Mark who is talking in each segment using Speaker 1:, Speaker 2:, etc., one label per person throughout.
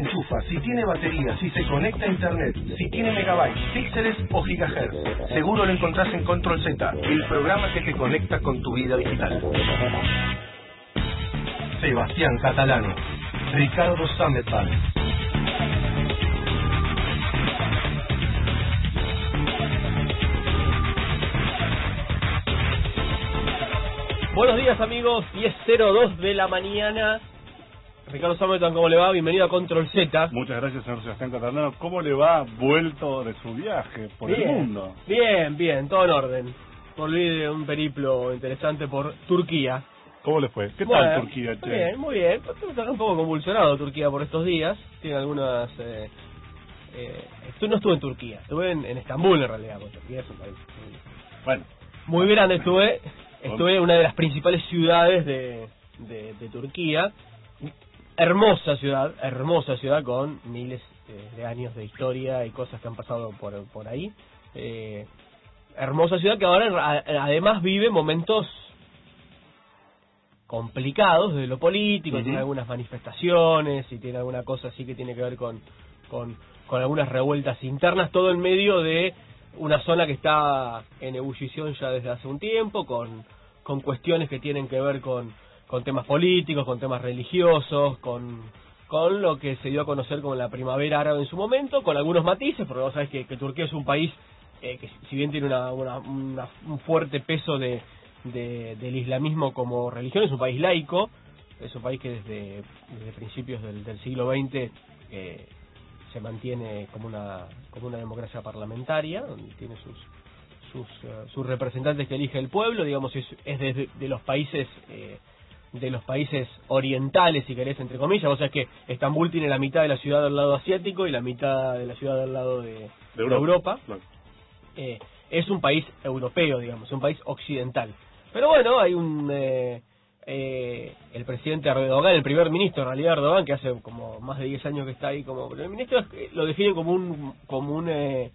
Speaker 1: enchufa, si tiene batería, si se conecta a internet, si tiene megabytes, píxeles o gigahertz. Seguro lo encontrás en Control Z, el programa que te conecta con tu vida digital. Sebastián Catalano, Ricardo Sametban.
Speaker 2: Buenos días amigos, 10.02 de la mañana. Ricardo Sametan, ¿cómo le va? Bienvenido a Control Z.
Speaker 3: Muchas gracias, señor Sebastián Catalano. ¿Cómo le va vuelto de su viaje por
Speaker 2: bien,
Speaker 3: el mundo?
Speaker 2: Bien, bien, todo en orden. Volví de un periplo interesante por Turquía.
Speaker 3: ¿Cómo le fue? ¿Qué
Speaker 2: Bueno,
Speaker 3: tal Turquía, che?
Speaker 2: Bien, muy bien. Está un poco convulsionado Turquía por estos días. Tiene algunas... Eh, eh, no estuve en Turquía, estuve en, en Estambul en realidad, porque Turquía es un país muy,
Speaker 3: Bueno,
Speaker 2: muy grande. Estuve, estuve en una de las principales ciudades de, de, de Turquía. Hermosa ciudad, hermosa ciudad con miles eh, de años de historia y cosas que han pasado por, por ahí. Eh, hermosa ciudad que ahora además vive momentos complicados de lo político, tiene algunas manifestaciones y tiene alguna cosa así que tiene que ver con, con, con algunas revueltas internas, todo en medio de una zona que está en ebullición ya desde hace un tiempo, con, con cuestiones que tienen que ver con, con temas políticos, con temas religiosos, con, con lo que se dio a conocer como la primavera árabe en su momento, con algunos matices, porque vos sabés que, Turquía es un país eh, que si bien tiene una- una- un fuerte peso de, de- del islamismo como religión, es un país laico, es un país que desde, desde principios del, del siglo XX eh, se mantiene como una, como una democracia parlamentaria, donde tiene sus sus, eh, sus representantes que elige el pueblo, digamos, es, es de, de los países eh, de los países orientales, si querés, entre comillas, o sea que Estambul tiene la mitad de la ciudad del lado asiático y la mitad de la ciudad del lado de, de Europa.
Speaker 3: Claro.
Speaker 2: Eh, es un país europeo, digamos, un país occidental. Pero bueno, hay un... eh, eh, el presidente Erdogan, el primer ministro en realidad Erdogan, que hace como más de 10 años que está ahí como primer ministro, lo define como un, como un, eh,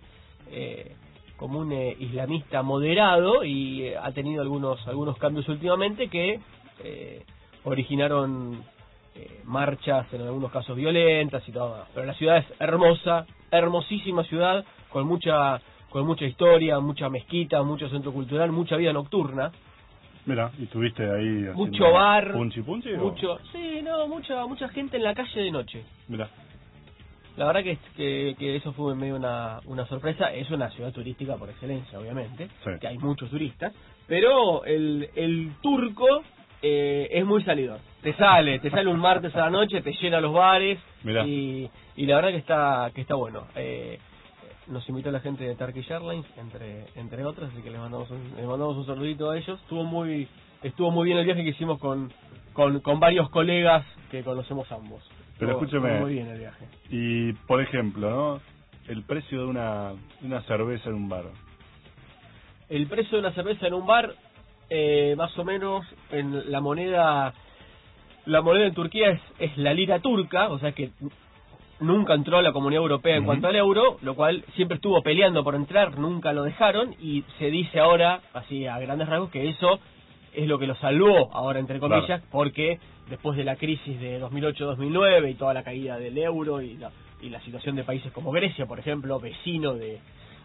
Speaker 2: eh, como un eh, islamista moderado y ha tenido algunos, algunos cambios últimamente que eh, originaron eh, marchas, en algunos casos violentas y todo. Pero la ciudad es hermosa, hermosísima ciudad, con mucha con mucha historia, mucha mezquita, mucho centro cultural, mucha vida nocturna,
Speaker 3: Mira, ¿y estuviste ahí
Speaker 2: mucho bar,
Speaker 3: punchi punchi o-
Speaker 2: mucho, sí, no, mucha mucha gente en la calle de noche.
Speaker 3: Mira,
Speaker 2: La verdad que, que, que eso fue medio una, una sorpresa. Es una ciudad turística por excelencia, obviamente,
Speaker 3: Sí.
Speaker 2: que hay muchos turistas, pero el, el turco eh, es muy salidor. Te sale, te sale un martes a la noche, te llena los bares
Speaker 3: Mirá.
Speaker 2: y, y la verdad que está que está bueno. Eh, nos invitó la gente de Turkish Airlines, entre entre otras, así que les mandamos un, les mandamos un saludito a ellos. Estuvo muy estuvo muy bien el viaje que hicimos con, con, con varios colegas que conocemos ambos.
Speaker 3: Pero
Speaker 2: Estuvo-
Speaker 3: escúcheme.
Speaker 2: estuvo muy bien el viaje.
Speaker 3: y por ejemplo, ¿no? El precio de una, de una cerveza en un bar.
Speaker 2: El precio de una cerveza en un bar, eh, más o menos en la moneda, la moneda en Turquía es, es la lira turca, o sea que nunca entró a la comunidad europea en cuanto al euro, lo cual siempre estuvo peleando por entrar, nunca lo dejaron y se dice ahora, así a grandes rasgos, que eso es lo que lo salvó ahora entre comillas,
Speaker 3: Claro.
Speaker 2: porque después de la crisis de 2008-2009 y toda la caída del euro y la, y la situación de países como Grecia, por ejemplo, vecino de,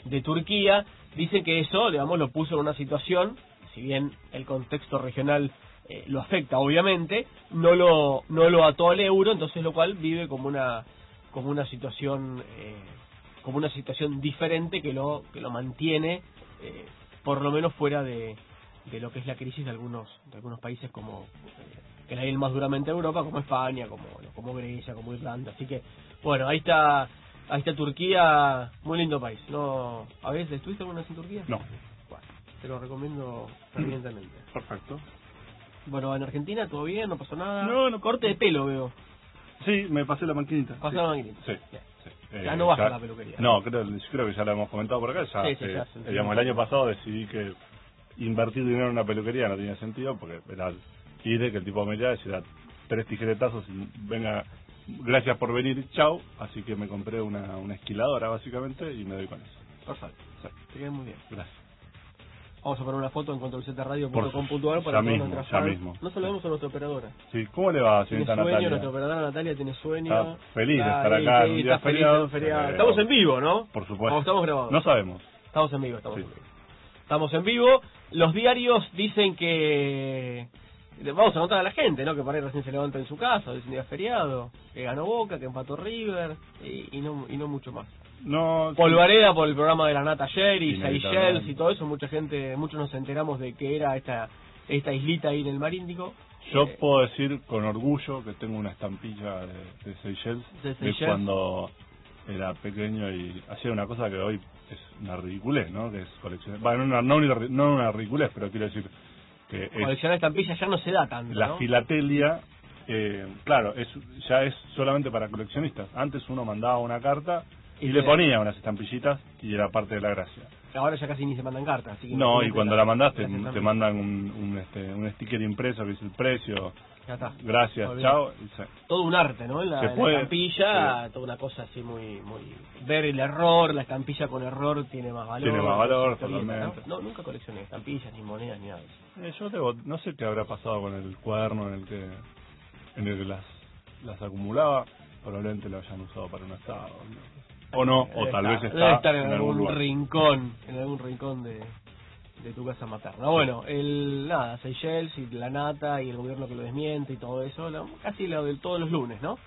Speaker 2: de Turquía, dicen que eso, digamos, lo puso en una situación, si bien el contexto regional eh, lo afecta, obviamente, no lo no lo ató al euro, entonces lo cual vive como una como una situación eh, como una situación diferente que lo que lo mantiene eh, por lo menos fuera de, de lo que es la crisis de algunos de algunos países como eh, que la más duramente Europa como España como como Grecia como Irlanda. Así que bueno ahí está ahí está Turquía muy lindo país. No a estuviste alguna vez en Turquía
Speaker 3: No.
Speaker 2: Te lo recomiendo fervientemente
Speaker 3: Perfecto.
Speaker 2: bueno en Argentina todo bien no pasó nada
Speaker 3: No, no.
Speaker 2: corte de pelo veo
Speaker 3: Sí, me pasé la maquinita.
Speaker 2: pasó
Speaker 3: sí.
Speaker 2: la maquinita
Speaker 3: Sí.
Speaker 2: Ya
Speaker 3: Eh,
Speaker 2: no vas a la peluquería.
Speaker 3: No, creo, yo creo que ya lo hemos comentado por acá. Ya,
Speaker 2: Sí, sí,
Speaker 3: eh,
Speaker 2: ya
Speaker 3: digamos, el año pasado decidí que invertir dinero en una peluquería no tenía sentido porque era ir que el tipo me llama y era tres tijeretazos y venga, gracias por venir, chao. Así que me compré una, una esquiladora básicamente y me doy con eso.
Speaker 2: Perfecto. Te queda muy bien.
Speaker 3: gracias.
Speaker 2: Vamos a poner una foto en controlzradio.com.ar para
Speaker 3: ya mismo, ya mismo.
Speaker 2: No saludamos a nuestra operadora.
Speaker 3: Sí, ¿cómo le va,
Speaker 2: Tiene
Speaker 3: señorita
Speaker 2: sueño,
Speaker 3: Natalia?
Speaker 2: nuestra operadora Natalia tiene sueño.
Speaker 3: Está feliz de estar acá en día feriado. Eh,
Speaker 2: Estamos en vivo, ¿no?
Speaker 3: Por supuesto.
Speaker 2: Vamos, estamos grabados.
Speaker 3: No sabemos.
Speaker 2: Estamos en vivo, estamos
Speaker 3: Sí.
Speaker 2: en vivo. Estamos en vivo. Los diarios dicen que... Vamos a contar a la gente, ¿no? Que por ahí recién se levanta en su casa, es un día feriado, que ganó Boca, que empató River, y, y no, y no mucho más.
Speaker 3: No,
Speaker 2: Polvareda por el programa de la Nata ayer y. Seychelles y todo eso, mucha gente, muchos nos enteramos de que era esta esta islita ahí en el Mar Índico.
Speaker 3: Yo
Speaker 2: Eh,
Speaker 3: puedo decir con orgullo que tengo una estampilla de, de Seychelles,
Speaker 2: De
Speaker 3: cuando era pequeño y hacía una cosa que hoy es una ridiculez, ¿no? Que es coleccionar. Bueno, no una, no una, no una ridiculez, pero quiero decir que es
Speaker 2: coleccionar estampillas ya no se da tanto,
Speaker 3: la
Speaker 2: ¿no?
Speaker 3: filatelia. Eh, claro, es ya es solamente para coleccionistas. Antes uno mandaba una carta y, le
Speaker 2: te-
Speaker 3: ponía unas estampillitas y era parte de la gracia.
Speaker 2: Ahora ya casi ni se mandan cartas. Así que
Speaker 3: No, y cuando
Speaker 2: la-
Speaker 3: la mandaste
Speaker 2: las
Speaker 3: te
Speaker 2: estampillas.
Speaker 3: mandan un, un, este, un sticker impreso que dice el precio,
Speaker 2: Ya está.
Speaker 3: gracias, chao.
Speaker 2: Todo un arte, ¿no? La,
Speaker 3: puede,
Speaker 2: estampilla, toda una cosa así muy, muy... Ver el error, la estampilla con error tiene más valor.
Speaker 3: Tiene más valor, totalmente.
Speaker 2: ¿no? nunca coleccioné estampillas, ni monedas, ni nada.
Speaker 3: Eh, yo debo, no sé qué habrá pasado con el cuaderno en el que en el que las, las acumulaba, probablemente lo hayan usado para un estado. O no, o
Speaker 2: Debe
Speaker 3: tal
Speaker 2: estar-
Speaker 3: vez
Speaker 2: debe
Speaker 3: está
Speaker 2: estar en,
Speaker 3: en algún
Speaker 2: rincón, en algún rincón de, de tu casa materna. Bueno, el nada, Seychelles y la nata y el gobierno que lo desmiente y todo eso, casi lo de todos los lunes, ¿no?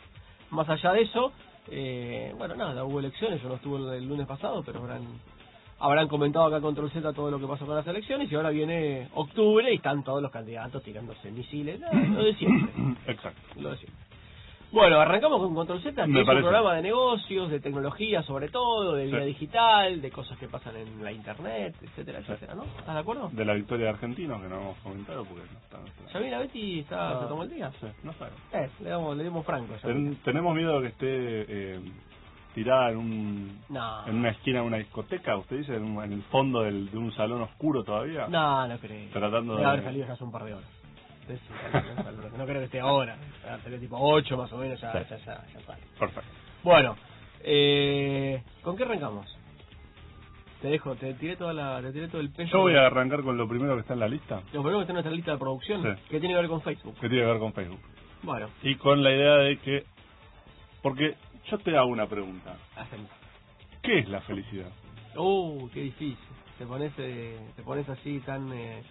Speaker 2: Más allá de eso, eh, bueno, nada, hubo elecciones, yo no estuve el, lunes pasado, pero habrán habrán comentado acá Control Z todo lo que pasó con las elecciones y ahora viene octubre y están todos los candidatos tirándose misiles, lo de siempre,
Speaker 3: Exacto.
Speaker 2: lo de siempre. Bueno, arrancamos con Control Z, que
Speaker 3: Me
Speaker 2: es un programa de negocios, de tecnología sobre todo, de vida
Speaker 3: Sí.
Speaker 2: digital, de cosas que pasan en la internet, etcétera, etcétera, ¿no? ¿Estás de acuerdo?
Speaker 3: De la victoria de Argentinos, que no hemos comentado porque no está. no está-
Speaker 2: ¿Ya viene Betty está,
Speaker 3: Ah,
Speaker 2: se tomó el día?
Speaker 3: Sí, no sabemos.
Speaker 2: Eh, le damos, le dimos franco.
Speaker 3: Ten- tenemos miedo de que esté eh, tirada en un
Speaker 2: No.
Speaker 3: en una esquina de una discoteca, usted dice, en, un- en el fondo del- de un salón oscuro todavía.
Speaker 2: No, no creo.
Speaker 3: Tratando de-
Speaker 2: haber salido ya hace un par de horas. No creo que esté ahora. Salió tipo 8 más o menos, ya,
Speaker 3: Sí.
Speaker 2: ya, ya, ya sale.
Speaker 3: Perfecto.
Speaker 2: Bueno, eh, ¿con qué arrancamos? Te dejo, te tiré toda la, te tiré todo el peso.
Speaker 3: Yo voy a arrancar con lo primero que está en la lista,
Speaker 2: Lo primero que está en nuestra lista de producción,
Speaker 3: Sí.
Speaker 2: que tiene que ver con Facebook.
Speaker 3: que tiene que ver con Facebook.
Speaker 2: Bueno,
Speaker 3: Y con la idea de que... Porque yo te hago una pregunta.
Speaker 2: hacemos.
Speaker 3: ¿Qué es la felicidad?
Speaker 2: Uh, qué difícil. Te pones, eh, te pones así tan, eh,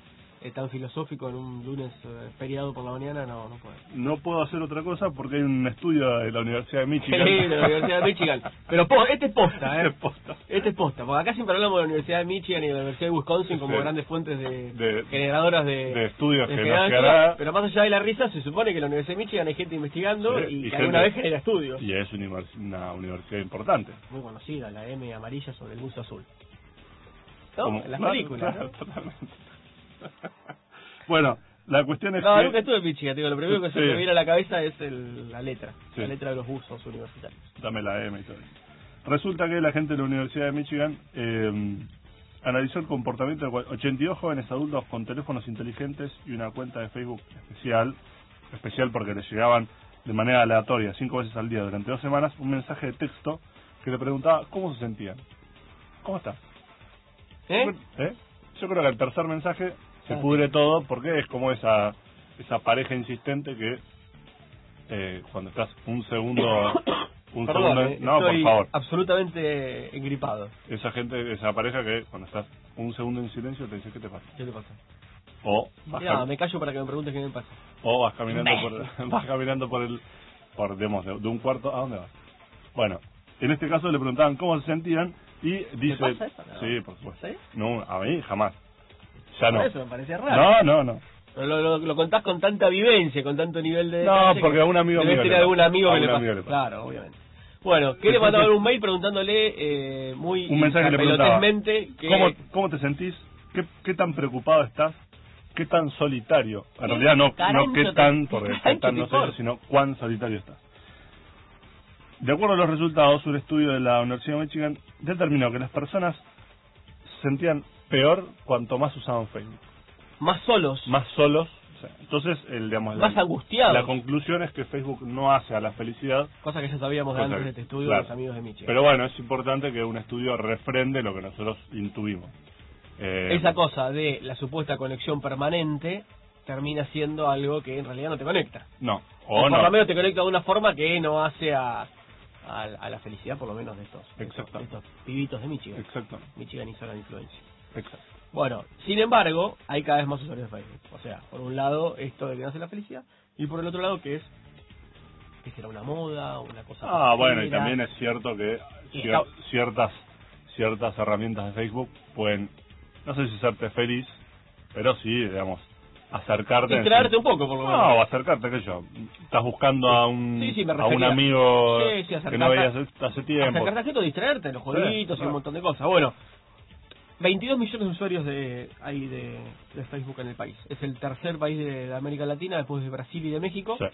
Speaker 2: eh, tan filosófico en un lunes eh, feriado por la mañana, no, no puedo.
Speaker 3: No puedo hacer otra cosa porque hay un estudio de la Universidad de Michigan.
Speaker 2: lindo, la Universidad de Michigan. Pero po- este es posta,
Speaker 3: Este
Speaker 2: ¿eh?
Speaker 3: es posta.
Speaker 2: Este es posta, porque acá siempre hablamos de la Universidad de Michigan y de la Universidad de Wisconsin como
Speaker 3: Sí.
Speaker 2: grandes fuentes de,
Speaker 3: De-
Speaker 2: generadoras de,
Speaker 3: de estudios que nos
Speaker 2: estudios, Pero más allá de la risa, se supone que en la Universidad de Michigan hay gente investigando
Speaker 3: Sí,
Speaker 2: y,
Speaker 3: y
Speaker 2: que
Speaker 3: gente-
Speaker 2: alguna vez genera estudios.
Speaker 3: Y es una universidad importante.
Speaker 2: Muy conocida, la M amarilla sobre el buzo azul. ¿No? En las
Speaker 3: claro,
Speaker 2: películas,
Speaker 3: claro,
Speaker 2: ¿no?
Speaker 3: totalmente. bueno, la cuestión es
Speaker 2: No,
Speaker 3: que...
Speaker 2: nunca estuve en Michigan, digo, lo primero que se me viene a la cabeza es el, la letra,
Speaker 3: Sí.
Speaker 2: la letra de los buzos universitarios.
Speaker 3: Dame la M y todo eso. Resulta que la gente de la Universidad de Michigan eh, analizó el comportamiento de 82 jóvenes adultos con teléfonos inteligentes y una cuenta de Facebook especial, especial porque les llegaban de manera aleatoria, cinco veces al día durante dos semanas, un mensaje de texto que le preguntaba cómo se sentían. ¿Cómo estás?
Speaker 2: ¿Eh?
Speaker 3: ¿Eh? Yo creo que el tercer mensaje se pudre todo porque es como esa esa pareja insistente que eh, cuando estás un segundo un
Speaker 2: Perdón,
Speaker 3: segundo
Speaker 2: eh,
Speaker 3: no por favor
Speaker 2: absolutamente engripado.
Speaker 3: esa gente esa pareja que cuando estás un segundo en silencio te dice qué te pasa
Speaker 2: ¿Qué te pasa?
Speaker 3: o vas,
Speaker 2: me callo para que me preguntes qué me pasa.
Speaker 3: o vas caminando por vas caminando por el por digamos de, de un cuarto a dónde vas bueno en este caso le preguntaban cómo se sentían y dice
Speaker 2: pasa eso? No.
Speaker 3: sí por supuesto
Speaker 2: ¿Sí?
Speaker 3: no a mí jamás ya no
Speaker 2: Por eso me parecía raro.
Speaker 3: no no no
Speaker 2: Pero Lo, lo, lo contás con tanta vivencia, con tanto nivel de...
Speaker 3: No, porque
Speaker 2: que
Speaker 3: a un amigo mío
Speaker 2: tener algún amigo
Speaker 3: A
Speaker 2: que
Speaker 3: un
Speaker 2: le pasa.
Speaker 3: amigo le pasa.
Speaker 2: Claro, obviamente. Bueno, que le mandaba un mail preguntándole eh, muy
Speaker 3: un mensaje le preguntaba
Speaker 2: que...
Speaker 3: ¿cómo, ¿cómo te sentís? ¿Qué, ¿Qué tan preocupado estás? ¿Qué tan solitario? En
Speaker 2: ¿Qué
Speaker 3: realidad no, no qué tan,
Speaker 2: qué
Speaker 3: porque qué tan no sé, sino cuán solitario estás. De acuerdo a los resultados, un estudio de la Universidad de Michigan determinó que las personas se sentían peor cuanto más usaban Facebook.
Speaker 2: Más solos.
Speaker 3: Más solos. Entonces, el, digamos,
Speaker 2: Más
Speaker 3: la,
Speaker 2: angustiados.
Speaker 3: la conclusión es que Facebook no hace a la felicidad,
Speaker 2: Cosa que ya sabíamos de antes
Speaker 3: que-
Speaker 2: de este estudio
Speaker 3: claro.
Speaker 2: de los amigos de Michigan.
Speaker 3: Pero bueno, es importante que un estudio refrende lo que nosotros intuimos. Eh,
Speaker 2: esa cosa de la supuesta conexión permanente termina siendo algo que en realidad no te conecta.
Speaker 3: No,
Speaker 2: O,
Speaker 3: o
Speaker 2: por
Speaker 3: no.
Speaker 2: lo menos te conecta de una forma que no hace a, a, a la felicidad, por lo menos de estos, de estos, de estos pibitos de Michigan.
Speaker 3: Exacto,
Speaker 2: Michigan zona de influencia.
Speaker 3: Exacto.
Speaker 2: Bueno, sin embargo, hay cada vez más usuarios de Facebook. O sea, por un lado, esto de que no hace la felicidad, y por el otro lado, que es que será una moda, una cosa
Speaker 3: Ah, bueno, y también es cierto que
Speaker 2: Y
Speaker 3: cier-
Speaker 2: está-
Speaker 3: ciertas ciertas herramientas de Facebook pueden, no sé si hacerte feliz, pero sí, digamos, acercarte.
Speaker 2: Distraerte un poco, por lo menos.
Speaker 3: No, acercarte, qué sé yo. Estás buscando a un,
Speaker 2: Sí, sí, me
Speaker 3: a un amigo
Speaker 2: Sí, sí,
Speaker 3: que no veías hace- hace tiempo.
Speaker 2: Acercarte a gente, distraerte, los jueguitos y un montón de cosas. Bueno, 22 millones de usuarios de hay de, de Facebook en el país. Es el tercer país de, de América Latina después de Brasil y de México.
Speaker 3: Sí.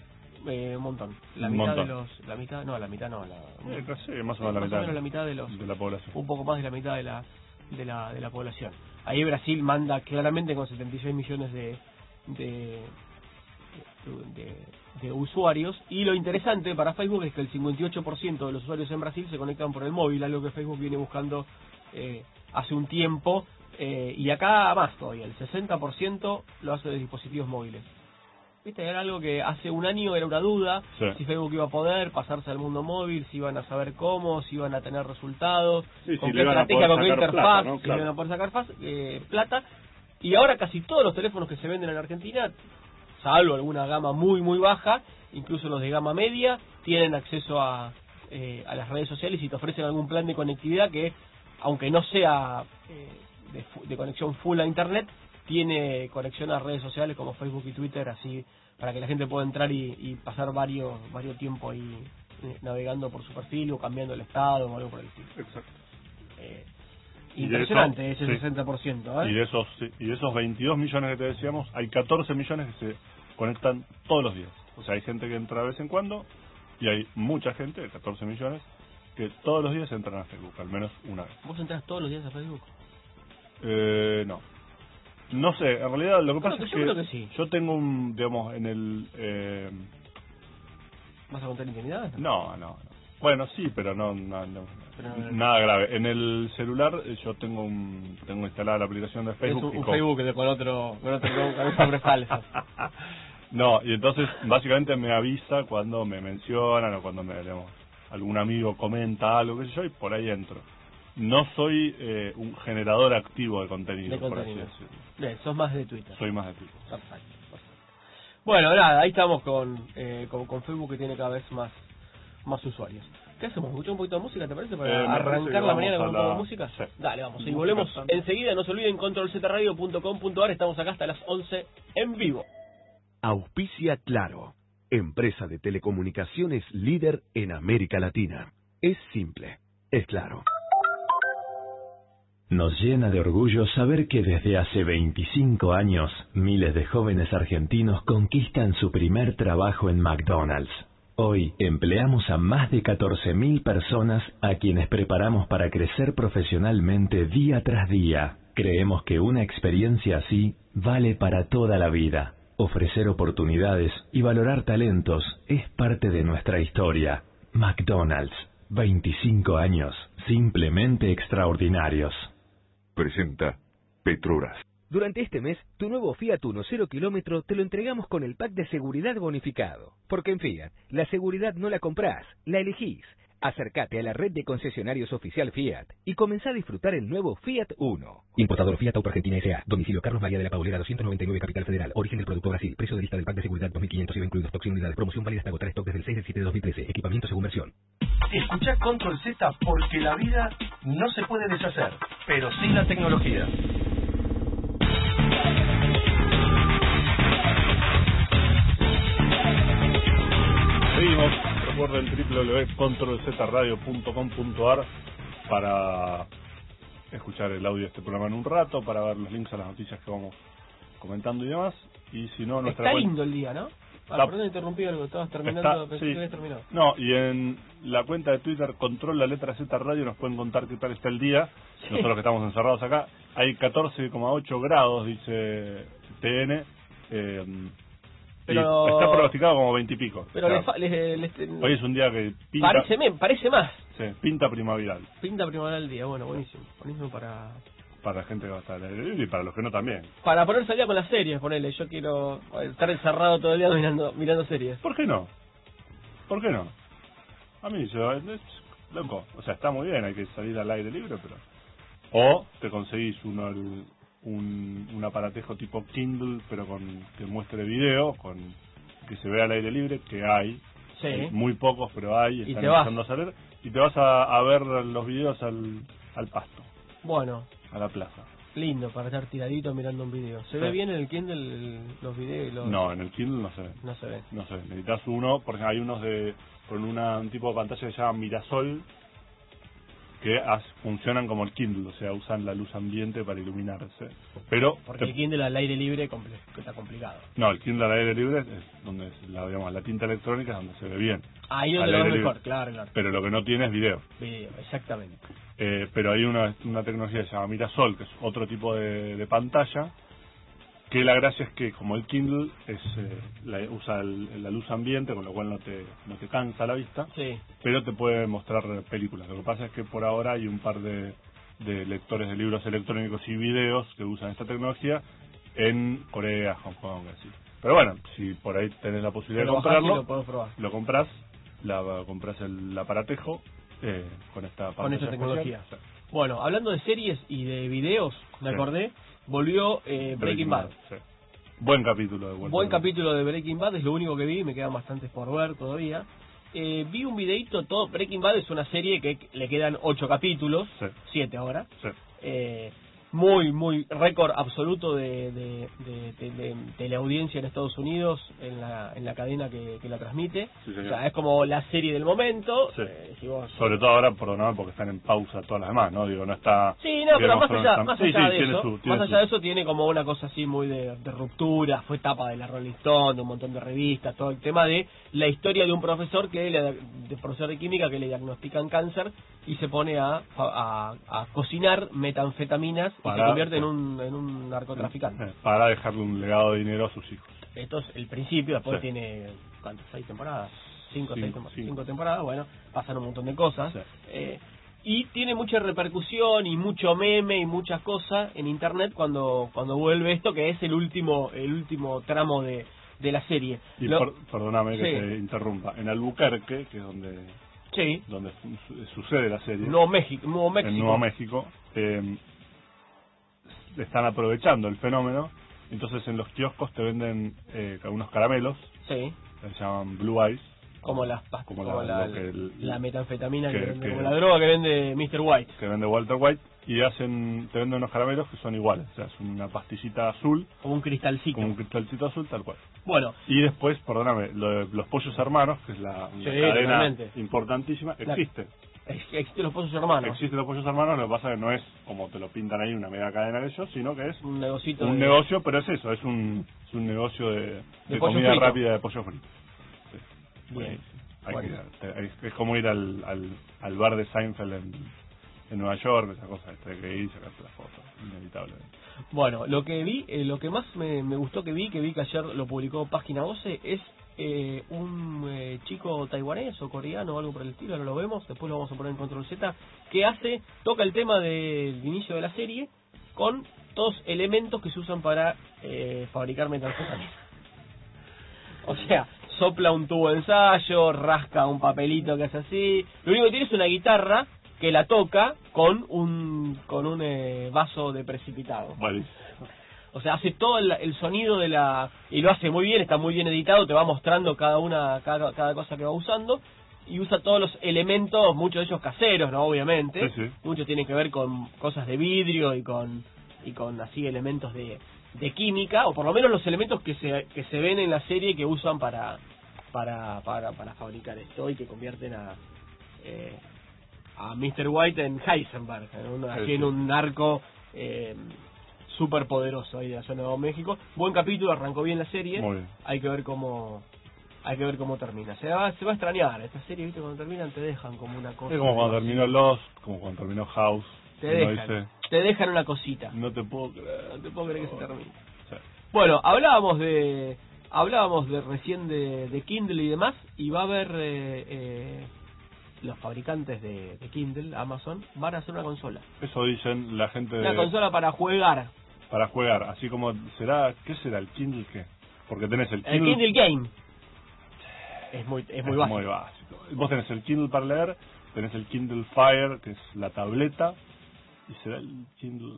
Speaker 2: Eh, un montón. La
Speaker 3: Un
Speaker 2: mitad
Speaker 3: montón.
Speaker 2: de los la mitad, no, la mitad no, la
Speaker 3: Eh, casi, más o menos la mitad,
Speaker 2: menos la mitad de los
Speaker 3: de la población.
Speaker 2: un poco más de la mitad de la de la, de la población. Ahí Brasil manda claramente con 76 millones de de, de, de usuarios y lo interesante para Facebook es que el 58% de los usuarios en Brasil se conectan por el móvil, algo que Facebook viene buscando eh, hace un tiempo eh, y acá más todavía, el 60% lo hace de dispositivos móviles. ¿Viste? Era algo que hace un año era una duda,
Speaker 3: Sí.
Speaker 2: si Facebook iba a poder pasarse al mundo móvil, si iban a saber cómo, si iban a tener resultados,
Speaker 3: Sí,
Speaker 2: con
Speaker 3: si
Speaker 2: qué estrategia, con qué interfaz,
Speaker 3: plata, ¿no?
Speaker 2: si
Speaker 3: Claro.
Speaker 2: le iban a poder sacar faz- eh, plata. Y ahora casi todos los teléfonos que se venden en Argentina, salvo alguna gama muy, muy baja, incluso los de gama media, tienen acceso a, eh, a las redes sociales y te ofrecen algún plan de conectividad que, aunque no sea eh, de, de conexión full a Internet, tiene conexión a redes sociales como Facebook y Twitter, así para que la gente pueda entrar y, y pasar varios varios tiempo ahí eh, navegando por su perfil o cambiando el estado o algo por el estilo.
Speaker 3: Exacto.
Speaker 2: Eh,
Speaker 3: Y de
Speaker 2: impresionante
Speaker 3: eso-
Speaker 2: ese
Speaker 3: sí.
Speaker 2: 60%. ¿eh?
Speaker 3: Y de esos sí, y de esos 22 millones que te decíamos, hay 14 millones que se conectan todos los días. O sea, hay gente que entra de vez en cuando y hay mucha gente, 14 millones, que todos los días entran a Facebook, al menos una vez.
Speaker 2: ¿Vos entras todos los días a Facebook?
Speaker 3: Eh, no. No sé, en realidad lo que pasa
Speaker 2: que
Speaker 3: es
Speaker 2: yo
Speaker 3: que,
Speaker 2: creo que sí.
Speaker 3: yo tengo un, digamos, en el... Eh,
Speaker 2: ¿Vas a contar intimidad?
Speaker 3: no, no, no. Bueno, sí, pero no, no, no,
Speaker 2: Pero no-
Speaker 3: nada grave. En el celular eh, yo tengo un, tengo instalada la aplicación de
Speaker 2: Es
Speaker 3: Facebook.
Speaker 2: un,
Speaker 3: y
Speaker 2: un
Speaker 3: con-
Speaker 2: Facebook de- con otro, con otro con.
Speaker 3: No, y entonces básicamente me avisa cuando me mencionan o cuando me digamos, algún amigo comenta algo, qué sé yo, y por ahí entro. No soy eh, un generador activo de contenido,
Speaker 2: De
Speaker 3: por
Speaker 2: contenido.
Speaker 3: así decirlo.
Speaker 2: Bien, sos más de Twitter.
Speaker 3: Soy más de tipo.
Speaker 2: Perfecto, perfecto. Bueno, nada, ahí estamos con, eh, con, con Facebook que tiene cada vez más más usuarios. ¿Qué hacemos? ¿Escuchamos un poquito de música, te parece? Para
Speaker 3: Eh,
Speaker 2: arrancar la mañana
Speaker 3: a
Speaker 2: con un poco de música.
Speaker 3: sí.
Speaker 2: Dale, vamos. Y volvemos
Speaker 3: bastante.
Speaker 2: enseguida. No se olviden controlzradio.com.ar. Estamos acá hasta las 11 en vivo.
Speaker 4: Auspicia Claro, empresa de telecomunicaciones líder en América Latina. Es simple, es claro.
Speaker 5: Nos llena de orgullo saber que desde hace 25 años miles de jóvenes argentinos conquistan su primer trabajo en McDonald's. Hoy empleamos a más de 14.000 personas a quienes preparamos para crecer profesionalmente día tras día. Creemos que una experiencia así vale para toda la vida. Ofrecer oportunidades y valorar talentos es parte de nuestra historia. McDonald's, 25 años, simplemente extraordinarios.
Speaker 4: Presenta Petruras.
Speaker 6: Durante este mes, tu nuevo Fiat Uno 0 kilómetro te lo entregamos con el pack de seguridad bonificado. Porque en Fiat, la seguridad no la comprás, la elegís. Acércate a la red de concesionarios oficial Fiat y comenzá a disfrutar el nuevo Fiat Uno. Importador Fiat Auto Argentina S.A. Domicilio Carlos María de la Paulera 299 Capital Federal. Origen del producto Brasil. Precio de lista del pack de seguridad 2500 IVA incluidos stock 100 unidades. Promoción válida hasta agotar stock desde el 6 del 7 de 2013. Equipamiento según versión.
Speaker 1: Escuchá Control Z porque la vida no se puede deshacer, pero sí la tecnología.
Speaker 3: Seguimos, recuerden www.controlzradio.com.ar para escuchar el audio de este programa en un rato, para ver los links a las noticias que vamos comentando y demás. Y si no, nuestra
Speaker 2: Está
Speaker 3: cuenta-
Speaker 2: lindo el día, ¿no? Ah,
Speaker 3: Está-
Speaker 2: perdón, interrumpí algo. Estabas terminando,
Speaker 3: Está-
Speaker 2: pensé
Speaker 3: sí.
Speaker 2: que habías terminado.
Speaker 3: No, y en la cuenta de Twitter, control la letra Z Radio, nos pueden contar qué tal está el día. Nosotros que estamos encerrados acá, hay 14,8 grados, dice TN. eh,
Speaker 2: Pero-
Speaker 3: está pronosticado como 20 y pico.
Speaker 2: Pero
Speaker 3: O sea,
Speaker 2: le fa- le- le-
Speaker 3: hoy es un día que pinta,
Speaker 2: parece, más.
Speaker 3: sí, pinta primaveral.
Speaker 2: Pinta primaveral el día, bueno, buenísimo. Buenísimo para,
Speaker 3: para la gente que va a estar y para los que no también.
Speaker 2: Para ponerse al día con las series, ponele. Yo quiero estar encerrado todo el día mirando, mirando series.
Speaker 3: ¿Por qué no? ¿Por qué no? A mí, yo, es, loco, o sea, está muy bien, hay que salir al aire libre, pero... O te conseguís el- un, un aparatejo tipo Kindle, pero con que muestre video, con que se vea al aire libre, que hay. Hay
Speaker 2: Sí.
Speaker 3: muy pocos, pero hay, están
Speaker 2: vas.
Speaker 3: empezando a salir. Y te vas a, a ver los videos al, al pasto,
Speaker 2: Bueno,
Speaker 3: a la plaza.
Speaker 2: lindo para estar tiradito mirando un video. ¿Se ve bien en el Kindle el- los videos y los...?
Speaker 3: No, en el Kindle no se ve.
Speaker 2: No se ve.
Speaker 3: No sé, necesitas uno, porque hay unos de con una, un tipo de pantalla que se llama Mirasol, que as- funcionan como el Kindle, o sea, usan la luz ambiente para iluminarse. Pero,
Speaker 2: Porque
Speaker 3: te-
Speaker 2: el Kindle al aire libre comple- está complicado.
Speaker 3: no, el Kindle al aire libre es donde es la, digamos, la tinta electrónica es donde se ve bien.
Speaker 2: Ahí
Speaker 3: Al
Speaker 2: donde lo ves mejor, claro, claro.
Speaker 3: Pero lo que no tiene es video.
Speaker 2: Video, exactamente.
Speaker 3: Eh, pero hay una, una tecnología que se llama Mirasol, que es otro tipo de, de pantalla, que la gracia es que como el Kindle es eh, la- usa el- la luz ambiente, con lo cual no te, no te cansa la vista,
Speaker 2: Sí.
Speaker 3: pero te puede mostrar películas. Lo que pasa es que por ahora hay un par de, de lectores de libros electrónicos y videos que usan esta tecnología en Corea, Hong Kong, así. Pero bueno, si por ahí tenés la posibilidad de comprarlo,
Speaker 2: lo
Speaker 3: lo compras, la compras el aparatejo eh, con esta
Speaker 2: Con esta
Speaker 3: pantalla
Speaker 2: tecnología.
Speaker 3: especial.
Speaker 2: Bueno, hablando de series y de videos, me
Speaker 3: Sí.
Speaker 2: acordé, volvió eh, Breaking Bad.
Speaker 3: Buen capítulo de Walter
Speaker 2: Buen capítulo de Breaking Bad, es lo único que vi, me quedan bastantes por ver todavía. Eh, vi un videito, todo Breaking Bad es una serie que le quedan ocho capítulos,
Speaker 3: Sí.
Speaker 2: siete ahora.
Speaker 3: Sí.
Speaker 2: Eh, muy, muy récord absoluto de, de, de, de- teleaudiencia en Estados Unidos en la, en la cadena que, que la transmite.
Speaker 3: Sí,
Speaker 2: o
Speaker 3: señor.
Speaker 2: sea, es como la serie del momento.
Speaker 3: Sí.
Speaker 2: Eh, si vos-
Speaker 3: Sobre todo ahora, perdóname, porque están en pausa todas las demás, ¿no? Digo, no está...
Speaker 2: Sí, no, pero más allá, más allá
Speaker 3: sí,
Speaker 2: de eso,
Speaker 3: su-
Speaker 2: más
Speaker 3: su-
Speaker 2: allá de eso tiene como una cosa así muy de, de ruptura, fue tapa de la Rolling Stone, de un montón de revistas, todo el tema de la historia de un profesor que le, de profesor de química que le diagnostican cáncer y se pone a, a, a cocinar metanfetaminas y se
Speaker 3: Para-
Speaker 2: convierte en un, en un narcotraficante.
Speaker 3: Eh, Para dejarle un legado de dinero a sus hijos.
Speaker 2: Esto es el principio, después
Speaker 3: Sí.
Speaker 2: tiene, ¿cuántas? ¿Seis temporadas? Cinco, seis
Speaker 3: Cinco,
Speaker 2: tempo-
Speaker 3: cinco.
Speaker 2: cinco temporadas, bueno, pasan un montón de cosas. Eh, y tiene mucha repercusión y mucho meme y muchas cosas en internet cuando cuando vuelve esto que es el último el último tramo de, de la serie.
Speaker 3: Y
Speaker 2: Lo-
Speaker 3: per- perdóname que te interrumpa. En Albuquerque, que es donde
Speaker 2: sí,
Speaker 3: donde su- sucede la serie,
Speaker 2: Nuevo México, Nuevo México.
Speaker 3: en Nuevo México, eh, están aprovechando el fenómeno. Entonces en los kioscos te venden eh, unos caramelos,
Speaker 2: Sí,
Speaker 3: que se llaman Blue Eyes,
Speaker 2: como las
Speaker 3: Como
Speaker 2: como,
Speaker 3: la-
Speaker 2: la,
Speaker 3: lo que el-
Speaker 2: la metanfetamina que,
Speaker 3: que-
Speaker 2: vende,
Speaker 3: que-
Speaker 2: como la droga que vende Mr. White.
Speaker 3: que vende Walter White, y hacen te venden unos caramelos que son iguales. O sea, es una pastillita azul,
Speaker 2: Como un cristalcito.
Speaker 3: como un cristalcito azul, tal cual.
Speaker 2: Bueno,
Speaker 3: Y después, perdóname, lo de los pollos hermanos, que es la,
Speaker 2: Sí,
Speaker 3: cadena importantísima, existe.
Speaker 2: Ex- existen los pozos hermanos.
Speaker 3: Existen los pollos hermanos, lo que pasa es que no es como te lo pintan ahí una mega cadena de ellos, sino que es
Speaker 2: Un negocito.
Speaker 3: un
Speaker 2: de-
Speaker 3: negocio, pero es eso, es un, es un negocio de, comida
Speaker 2: frito.
Speaker 3: rápida de pollo frito. Sí.
Speaker 2: Bien.
Speaker 3: Buenísimo. Hay
Speaker 2: Bueno.
Speaker 3: que es, como ir al, al, al bar de Seinfeld en, en Nueva York, esa cosa, este, hay que ir y sacarte la foto, inevitablemente.
Speaker 2: Bueno, lo que vi, eh, lo que más me, me gustó que vi, que vi que ayer lo publicó Página 12, es eh, un eh, chico taiwanés o coreano o algo por el estilo, no lo vemos, después lo vamos a poner en control Z, que hace, toca el tema del inicio de la serie con todos elementos que se usan para eh, fabricar metanfetamina. O sea, sopla un tubo de ensayo, rasca un papelito que hace así. Lo único que tiene es una guitarra que la toca con un con un eh, vaso de precipitado.
Speaker 3: Buenísimo.
Speaker 2: O sea, hace todo el, el sonido de la y lo hace muy bien, está muy bien editado, te va mostrando cada una cada, cada cosa que va usando y usa todos los elementos, muchos de ellos caseros, ¿no? Obviamente.
Speaker 3: Sí, sí.
Speaker 2: Muchos tienen que ver con cosas de vidrio y con y con así elementos de, de química o por lo menos los elementos que se que se ven en la serie que usan para para para, para fabricar esto y que convierten a eh, a Mr. White en Heisenberg, en un, así
Speaker 3: Sí,
Speaker 2: en un narco eh, súper poderoso ahí de la zona de Nuevo México. Buen capítulo, arrancó bien la serie.
Speaker 3: Muy bien.
Speaker 2: Hay que ver cómo hay que ver cómo termina. Se va, se va a extrañar esta serie, viste, cuando terminan te dejan como una cosa.
Speaker 3: Es como cuando terminó Lost, como cuando terminó House.
Speaker 2: te dejan,
Speaker 3: dice,
Speaker 2: te dejan una cosita.
Speaker 3: no te puedo creer.
Speaker 2: No te puedo creer que se termine.
Speaker 3: Sí.
Speaker 2: Bueno, hablábamos de hablábamos de recién de, de Kindle y demás y va a haber eh, eh, los fabricantes de, de Kindle, Amazon, van a hacer una consola.
Speaker 3: Eso dicen la gente
Speaker 2: Una
Speaker 3: de,
Speaker 2: consola para jugar.
Speaker 3: Para jugar. Así como será, ¿qué será el Kindle qué? Porque tenés el
Speaker 2: El
Speaker 3: Kindle,
Speaker 2: Kindle Game. Es muy, es muy básico.
Speaker 3: muy básico. Vos tenés el Kindle para leer, tenés el Kindle Fire, que es la tableta, y será el Kindle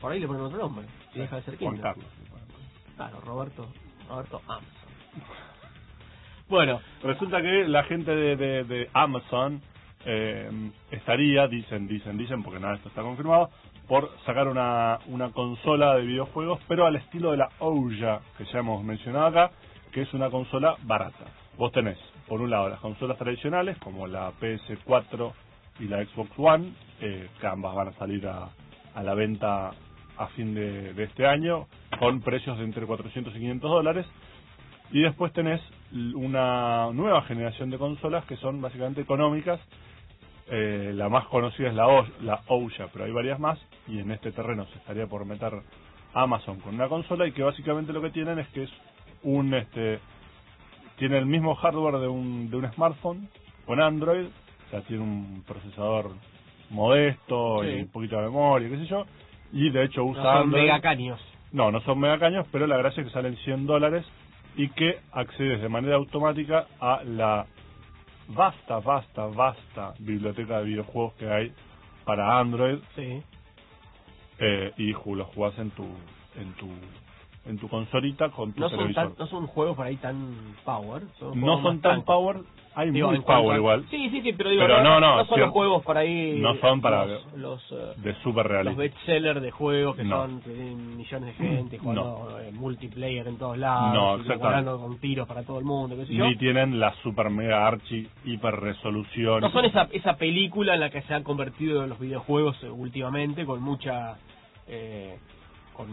Speaker 2: Por ahí le ponen otro nombre. Y deja de ser
Speaker 3: Juan
Speaker 2: Kindle.
Speaker 3: Carlos.
Speaker 2: Claro, Roberto, Roberto Amazon. Bueno,
Speaker 3: Resulta que la gente de, de, de Amazon eh, estaría, dicen, dicen, dicen, porque nada de esto está confirmado, por sacar una, una consola de videojuegos, pero al estilo de la Ouya, que ya hemos mencionado acá, que es una consola barata. Vos tenés, por un lado, las consolas tradicionales, como la PS4 y la Xbox One, eh, que ambas van a salir a, a la venta a fin de, este año, con precios de entre 400 y 500 dólares. Y después tenés una nueva generación de consolas que son básicamente económicas. Eh, la más conocida es la, o la Ouya, pero hay varias más. Y en este terreno se estaría por meter Amazon con una consola y que básicamente lo que tienen es que es un este tiene el mismo hardware de un, de un smartphone con Android, o sea, tiene un procesador modesto
Speaker 2: Sí.
Speaker 3: y un poquito de memoria, qué sé yo, y de hecho
Speaker 2: no
Speaker 3: usa
Speaker 2: son
Speaker 3: Android.
Speaker 2: megacaños.
Speaker 3: No, no son megacaños, pero la gracia es que salen 100 dólares y que accedes de manera automática a la vasta, vasta, vasta biblioteca de videojuegos que hay para Android
Speaker 2: Sí.
Speaker 3: eh, y los jugás en tu en tu en tu consolita con tu
Speaker 2: No son, tan, no son juegos por ahí tan power. Son
Speaker 3: no son tan power, hay
Speaker 2: Digo,
Speaker 3: muy power
Speaker 2: a-
Speaker 3: igual,
Speaker 2: Sí, sí, sí, pero digo,
Speaker 3: Pero no, no,
Speaker 2: son los juegos por ahí.
Speaker 3: no son para-
Speaker 2: Los, los, eh,
Speaker 3: de super
Speaker 2: los
Speaker 3: realista.
Speaker 2: bestsellers de juegos que
Speaker 3: No.
Speaker 2: son que tienen millones de gente jugando eh, multiplayer en todos lados.
Speaker 3: No, exactamente.
Speaker 2: con tiros para todo el mundo, qué sé yo.
Speaker 3: Ni tienen la super mega archi hiper resolución.
Speaker 2: No son esa, esa película en la que se han convertido los videojuegos eh, últimamente con mucha eh, con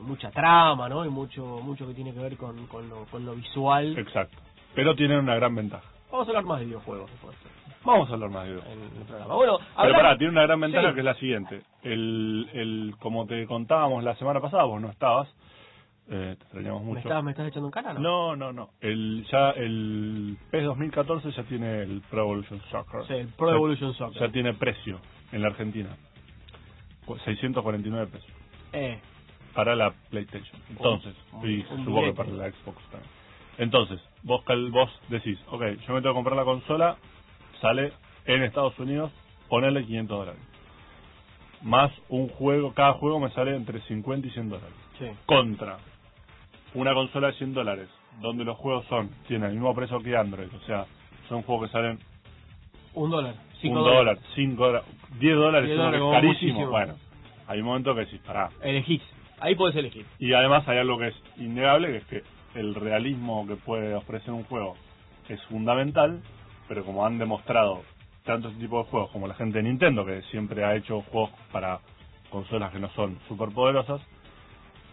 Speaker 2: mucha trama, ¿no? Y mucho mucho que tiene que ver con, con, lo, con lo visual.
Speaker 3: Exacto. Pero tienen una gran ventaja.
Speaker 2: Vamos a hablar más de videojuegos después
Speaker 3: Vamos a hablar más de
Speaker 2: en el programa. Bueno,
Speaker 3: Pero pará, tiene una gran ventaja
Speaker 2: Sí.
Speaker 3: que es la siguiente. El, el, como te contábamos la semana pasada, vos no estabas, eh, te extrañamos
Speaker 2: ¿Me
Speaker 3: mucho.
Speaker 2: estás, ¿Me estás echando un cara?
Speaker 3: No, no, no. El, ya el PES 2014 ya tiene el Pro Evolution Soccer.
Speaker 2: Sí, el Pro
Speaker 3: Ya-
Speaker 2: Evolution Soccer.
Speaker 3: Ya tiene precio en la Argentina. Cu- 649 pesos.
Speaker 2: Eh,
Speaker 3: Para la PlayStation. Entonces, y
Speaker 2: un
Speaker 3: supongo que para la Xbox también. Entonces, vos, cal- vos decís, ok, yo me tengo que comprar la consola, sale en Estados Unidos, ponerle 500 dólares. Más un juego, cada juego me sale entre 50 y 100 dólares.
Speaker 2: sí.
Speaker 3: Contra una consola de 100 dólares, donde los juegos son, tienen el mismo precio que Android, o sea, son juegos que salen
Speaker 2: Un dólar. Cinco
Speaker 3: un dólar, 5 dólares, 10 dólares,
Speaker 2: 10
Speaker 3: es uno que
Speaker 2: dólares
Speaker 3: es
Speaker 2: como
Speaker 3: carísimo.
Speaker 2: muchísimo.
Speaker 3: Bueno, hay un momento que decís, pará,
Speaker 2: Elegís. Ahí podés elegir.
Speaker 3: y además hay algo que es innegable, que es que el realismo que puede ofrecer un juego es fundamental, pero como han demostrado tanto este tipo de juegos como la gente de Nintendo, que siempre ha hecho juegos para consolas que no son super poderosas,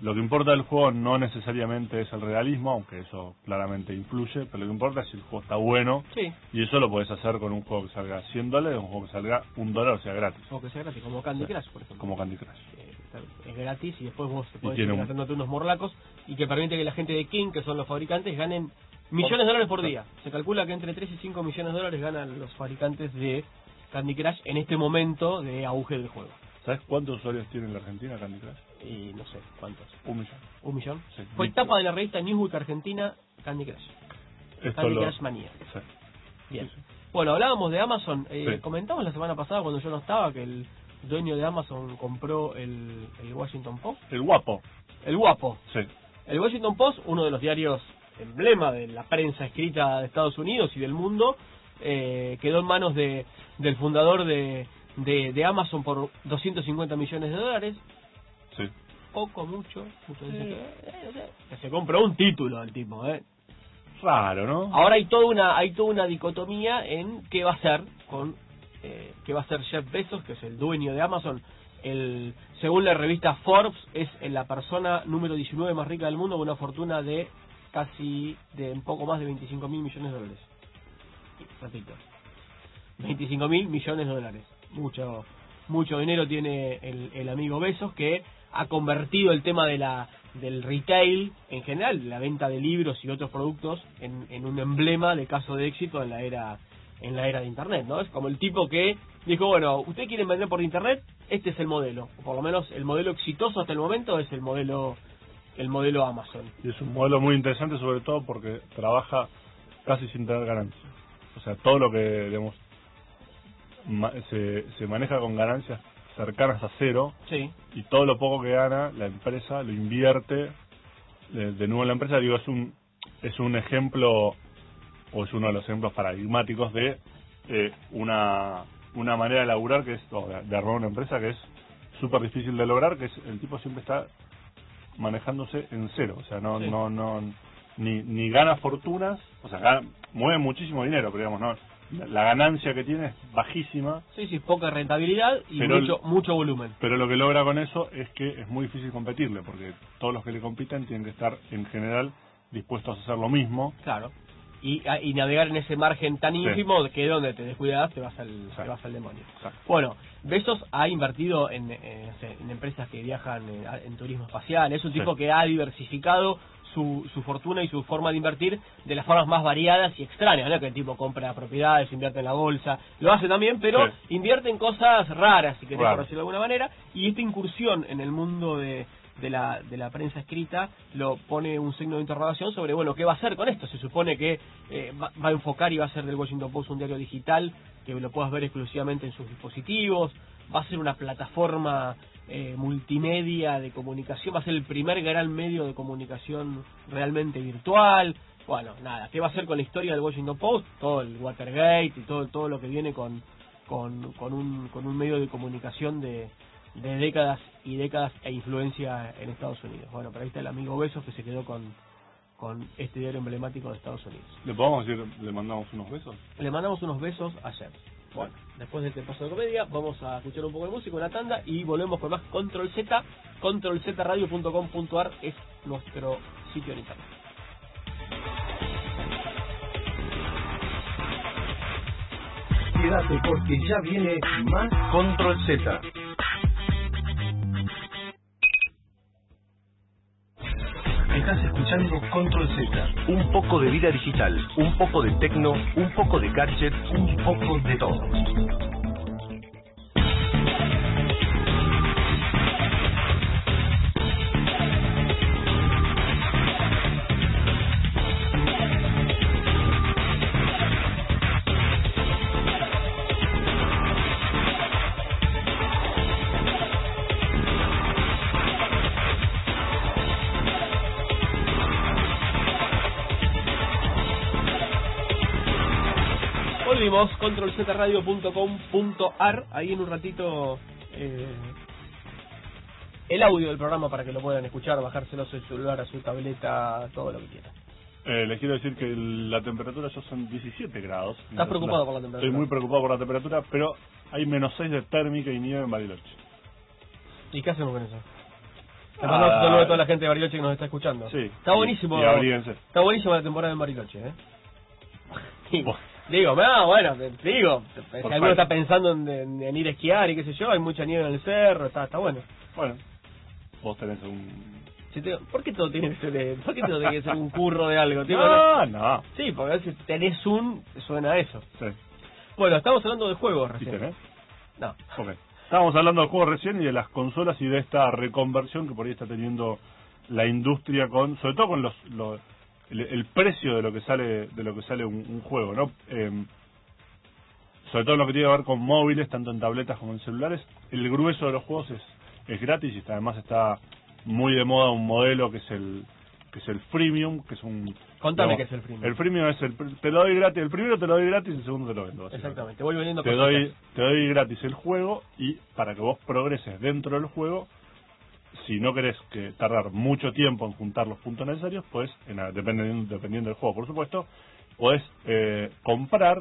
Speaker 3: lo que importa del juego no necesariamente es el realismo, aunque eso claramente influye, pero lo que importa es si el juego está bueno,
Speaker 2: Sí.
Speaker 3: y eso lo podés hacer con un juego que salga 100 dólares o un juego que salga un dólar, o sea, gratis,
Speaker 2: O que sea gratis, como Candy. Crush, por ejemplo.
Speaker 3: como Candy Crush.
Speaker 2: Es gratis y después vos podés
Speaker 3: tiene
Speaker 2: ir
Speaker 3: un-
Speaker 2: gastándote unos morlacos y que permite que la gente de King, que son los fabricantes, ganen millones de dólares por día. Se calcula que entre 3 y 5 millones de dólares ganan los fabricantes de Candy Crush en este momento de auge del juego.
Speaker 3: ¿Sabes cuántos usuarios tiene en la Argentina Candy Crush?
Speaker 2: Y no sé cuántos.
Speaker 3: Un millón.
Speaker 2: ¿Un millón?
Speaker 3: Sí.
Speaker 2: Fue tapa de la revista Newsweek Argentina Candy Crush.
Speaker 3: Esto
Speaker 2: Candy
Speaker 3: lo-
Speaker 2: Crush Manía.
Speaker 3: Sí.
Speaker 2: Bien.
Speaker 3: Sí.
Speaker 2: Bueno, hablábamos de Amazon. Eh. Comentamos la semana pasada cuando yo no estaba que el dueño de Amazon compró el, el Washington Post.
Speaker 3: El guapo.
Speaker 2: El guapo.
Speaker 3: Sí.
Speaker 2: El Washington Post, uno de los diarios emblema de la prensa escrita de Estados Unidos y del mundo, eh, quedó en manos de, del fundador de, de, de Amazon por 250 millones de dólares.
Speaker 3: Sí.
Speaker 2: Poco, mucho. mucho dicen que, eh, se compró un título al tipo, ¿eh?
Speaker 3: Raro, ¿no?
Speaker 2: Ahora hay toda una hay toda una dicotomía en qué va a hacer con eh, qué va a hacer Jeff Bezos, que es el dueño de Amazon. El según la revista Forbes es la persona número 19 más rica del mundo con una fortuna de casi de un poco más de 25 mil millones de dólares. Repito, 25 mil millones de dólares. Mucho mucho dinero tiene el, el amigo Bezos que ha convertido el tema de la del retail en general, la venta de libros y otros productos en, en un emblema de caso de éxito en la era en la era de Internet, ¿no? Es como el tipo que dijo, bueno, ustedes quieren vender por Internet, este es el modelo, o por lo menos el modelo exitoso hasta el momento es el modelo el modelo Amazon.
Speaker 3: Y es un modelo muy interesante sobre todo porque trabaja casi sin tener ganancias. O sea, todo lo que, digamos, ma- se, se maneja con ganancias cercanas a cero
Speaker 2: Sí,
Speaker 3: y todo lo poco que gana la empresa lo invierte de, de nuevo en la empresa. Digo, es un, es un ejemplo o es uno de los ejemplos paradigmáticos de eh, una, una manera de laburar que es, o de, de armar una empresa que es súper difícil de lograr, que es el tipo siempre está manejándose en cero, o sea, no,
Speaker 2: Sí.
Speaker 3: no, no, ni, ni gana fortunas, o sea, gana- mueve muchísimo dinero, pero digamos, no, la ganancia que tiene es bajísima,
Speaker 2: sí, sí, poca rentabilidad y
Speaker 3: Pero
Speaker 2: mucho mucho volumen.
Speaker 3: pero lo que logra con eso es que es muy difícil competirle, porque todos los que le compiten tienen que estar en general dispuestos a hacer lo mismo.
Speaker 2: Claro. Y, a- y navegar en ese margen tan
Speaker 3: Sí.
Speaker 2: ínfimo que donde te descuidas te vas al, te vas al demonio.
Speaker 3: Exacto.
Speaker 2: Bueno, Besos ha invertido en, eh, en empresas que viajan eh, en turismo espacial. Es un
Speaker 3: Sí.
Speaker 2: tipo que ha diversificado su, su fortuna y su forma de invertir de las formas más variadas y extrañas. No que el tipo compra propiedades, invierte en la bolsa. Lo hace también, pero
Speaker 3: Sí.
Speaker 2: invierte en cosas raras, si querés por decirlo de alguna manera. Y esta incursión en el mundo de, de la, de la prensa escrita lo pone un signo de interrogación sobre, bueno, ¿qué va a hacer con esto? Se supone que eh, va, va a enfocar y va a hacer del Washington Post un diario digital que lo puedas ver exclusivamente en sus dispositivos, va a ser una plataforma eh, multimedia de comunicación, va a ser el primer gran medio de comunicación realmente virtual. Bueno, nada, ¿qué va a hacer con la historia del Washington Post? Todo el Watergate y todo, todo lo que viene con, con, con, un, con un medio de comunicación de, de décadas y décadas e influencia en Estados Unidos. Bueno, pero ahí está el amigo Besos que se quedó con, con este diario emblemático de Estados Unidos.
Speaker 3: ¿Le podemos decir, le mandamos unos besos?
Speaker 2: Le mandamos unos besos ayer. Bueno, después de este paso de comedia, vamos a escuchar un poco de música, una tanda y volvemos con más Control Z. ControlZradio.com.ar es nuestro sitio en internet.
Speaker 1: Quédate porque ya viene más Control Z. Control Z. Un poco de vida digital, un poco de tecno, un poco de gadget, un poco de todo.
Speaker 2: controlzradio.com.ar. Ahí en un ratito eh, el audio del programa para que lo puedan escuchar, bajárselo a su celular, a su tableta, todo lo que quieran.
Speaker 3: Eh, les quiero decir que la temperatura ya son 17 grados.
Speaker 2: ¿Estás preocupado por la temperatura?
Speaker 3: Estoy muy preocupado por la temperatura, pero hay menos 6 de térmica y nieve en Bariloche.
Speaker 2: ¿Y qué hacemos con eso? Le mandamos un saludo a toda la gente de Bariloche que nos está escuchando.
Speaker 3: Sí.
Speaker 2: Está buenísimo.
Speaker 3: Y.
Speaker 2: Está buenísima la temporada en Bariloche, ¿eh? Digo, no, bueno, digo, si alguno está pensando en, en- en ir a esquiar y qué sé yo, hay mucha nieve en el cerro, está, está bueno.
Speaker 3: Bueno, vos tenés un...
Speaker 2: Si te- ¿Por qué todo tiene que ser, por qué todo tiene que ser un curro de algo? Tipo,
Speaker 3: No, no.
Speaker 2: Sí, porque a veces tenés un, suena a eso.
Speaker 3: Sí.
Speaker 2: Bueno, estamos hablando de juegos
Speaker 3: ¿Sí
Speaker 2: recién.
Speaker 3: tenés?
Speaker 2: No.
Speaker 3: Ok. Estábamos hablando de juegos recién y de las consolas y de esta reconversión que por ahí está teniendo la industria con, sobre todo con los, los- el, el precio de lo que sale de lo que sale un, un juego, ¿no? Em, sobre todo lo que tiene que ver con móviles, tanto en tabletas como en celulares, el grueso de los juegos es, es gratis y además está muy de moda un modelo que es el que es el freemium, que es un
Speaker 2: Contame qué es el freemium.
Speaker 3: El freemium es el te lo doy gratis, el primero te lo doy gratis, el segundo te lo vendo.
Speaker 2: Exactamente, te voy vendiendo
Speaker 3: te
Speaker 2: cositas.
Speaker 3: doy, te doy gratis el juego y para que vos progreses dentro del juego, si no querés que tardar mucho tiempo en juntar los puntos necesarios, pues, en, dependiendo, dependiendo del juego, por supuesto, puedes eh, comprar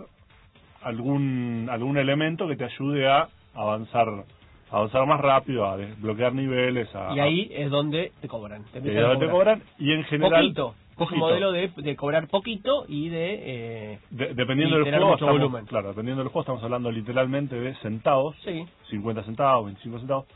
Speaker 3: algún algún elemento que te ayude a avanzar avanzar más rápido, a desbloquear niveles, a,
Speaker 2: Y ahí es donde te cobran. Te
Speaker 3: a donde te cobran y en general
Speaker 2: Poquito. Es modelo de, de cobrar poquito y de... Eh,
Speaker 3: De- dependiendo del juego, estamos-
Speaker 2: volumen.
Speaker 3: claro, dependiendo del juego estamos hablando literalmente de centavos,
Speaker 2: sí,
Speaker 3: 50 centavos, 25 centavos.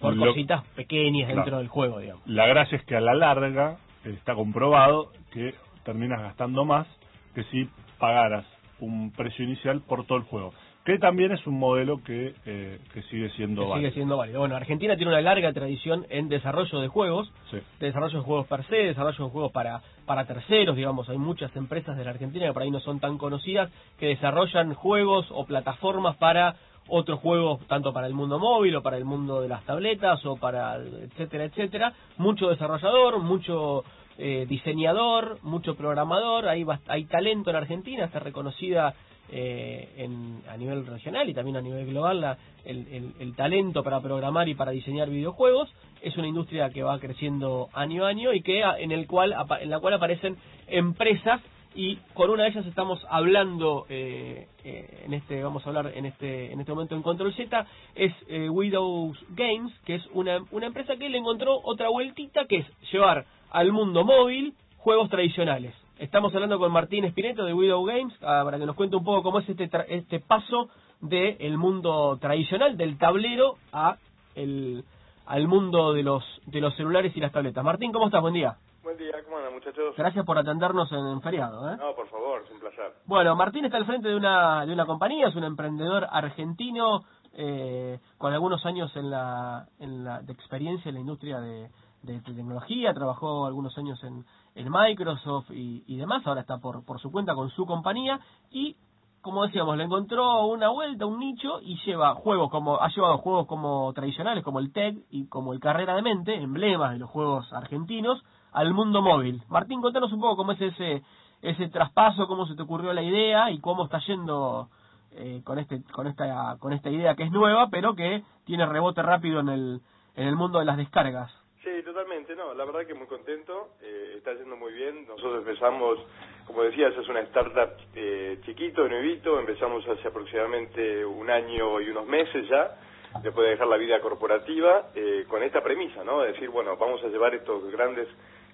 Speaker 2: Por
Speaker 3: Lo-
Speaker 2: cositas pequeñas
Speaker 3: Claro.
Speaker 2: dentro del juego, digamos.
Speaker 3: La gracia es que a la larga está comprobado que terminas gastando más que si pagaras un precio inicial por todo el juego. Que también es un modelo que, eh, que sigue siendo
Speaker 2: que
Speaker 3: válido.
Speaker 2: sigue siendo válido. Bueno, Argentina tiene una larga tradición en desarrollo de juegos,
Speaker 3: Sí.
Speaker 2: de desarrollo de juegos per se, desarrollo de juegos para, para terceros, digamos, hay muchas empresas de la Argentina que por ahí no son tan conocidas, que desarrollan juegos o plataformas para otros juegos, tanto para el mundo móvil o para el mundo de las tabletas o para etcétera, etcétera. Mucho desarrollador, mucho eh, diseñador, mucho programador, hay, hay talento en Argentina, está reconocida eh, en, a nivel regional y también a nivel global la- el, el- talento para programar y para diseñar videojuegos es una industria que va creciendo año a año y que en el cual en la cual aparecen empresas y con una de ellas estamos hablando eh, eh, en este vamos a hablar en este en este momento en Control Z es eh, Widows Games que es una una empresa que le encontró otra vueltita que es llevar al mundo móvil juegos tradicionales. Estamos hablando con Martín Espineto de Widow Games ah, para que nos cuente un poco cómo es este tra- este paso del mundo tradicional del tablero a el al mundo de los de los celulares y las tabletas. Martín cómo estás buen día
Speaker 7: Buen día, ¿cómo andan muchachos?
Speaker 2: gracias por atendernos en, en feriado ¿eh?
Speaker 7: No, por favor, es un placer.
Speaker 2: Bueno, Martín está al frente de una, de una compañía, es un emprendedor argentino eh, con algunos años en la, en la, de experiencia en la industria de, de tecnología, trabajó algunos años en, en Microsoft y, y demás, ahora está por, por su cuenta con su compañía y como decíamos, le encontró una vuelta, un nicho y lleva juegos como, ha llevado juegos como tradicionales como el TEG y como el Carrera de Mente, emblemas de los juegos argentinos, al mundo móvil. Martín, contanos un poco cómo es ese, ese traspaso, cómo se te ocurrió la idea y cómo está yendo eh, con este, con esta, con esta idea que es nueva, pero que tiene rebote rápido en el, en el mundo de las descargas.
Speaker 7: Sí, totalmente, no, la verdad que muy contento, eh, está yendo muy bien. Nosotros empezamos, como decías, es una startup eh, chiquito, nuevito, empezamos hace aproximadamente un año y unos meses ya, después de dejar la vida corporativa, eh, con esta premisa, ¿no? De decir, bueno, vamos a llevar estos grandes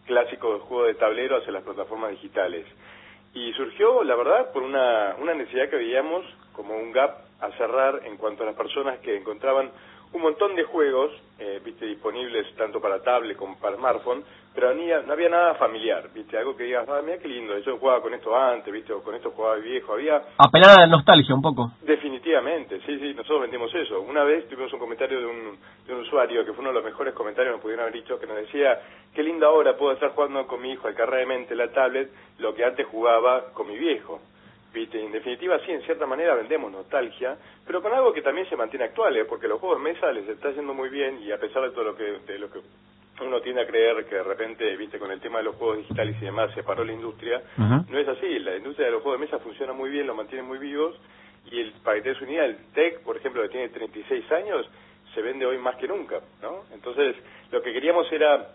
Speaker 7: clásicos de juego de tablero hacia las plataformas digitales. Y surgió, la verdad, por una, una necesidad que veíamos como un gap a cerrar en cuanto a las personas que encontraban un montón de juegos, eh, viste, disponibles tanto para tablet como para smartphone, pero no había, no había nada familiar, viste, algo que digas, ah, mira qué lindo, yo jugaba con esto antes, viste, o con esto jugaba viejo, había
Speaker 2: Apelar a la nostalgia un poco.
Speaker 7: Definitivamente, sí, sí, nosotros vendimos eso. Una vez tuvimos un comentario de un, de un usuario que fue uno de los mejores comentarios que nos pudieron haber dicho, que nos decía, qué linda hora puedo estar jugando con mi hijo al carrera de mente la tablet, lo que antes jugaba con mi viejo. ¿Viste? En definitiva, sí, en cierta manera vendemos nostalgia, pero con algo que también se mantiene actual, ¿eh? porque los juegos de mesa les está yendo muy bien y a pesar de todo lo que, de lo que uno tiende a creer que de repente, viste, con el tema de los juegos digitales y demás se paró la industria, no es así, la industria de los juegos de mesa funciona muy bien, lo mantiene muy vivos y el, para que te des una idea, el TEC, por ejemplo, que tiene 36 años, se vende hoy más que nunca, ¿no? Entonces, lo que queríamos era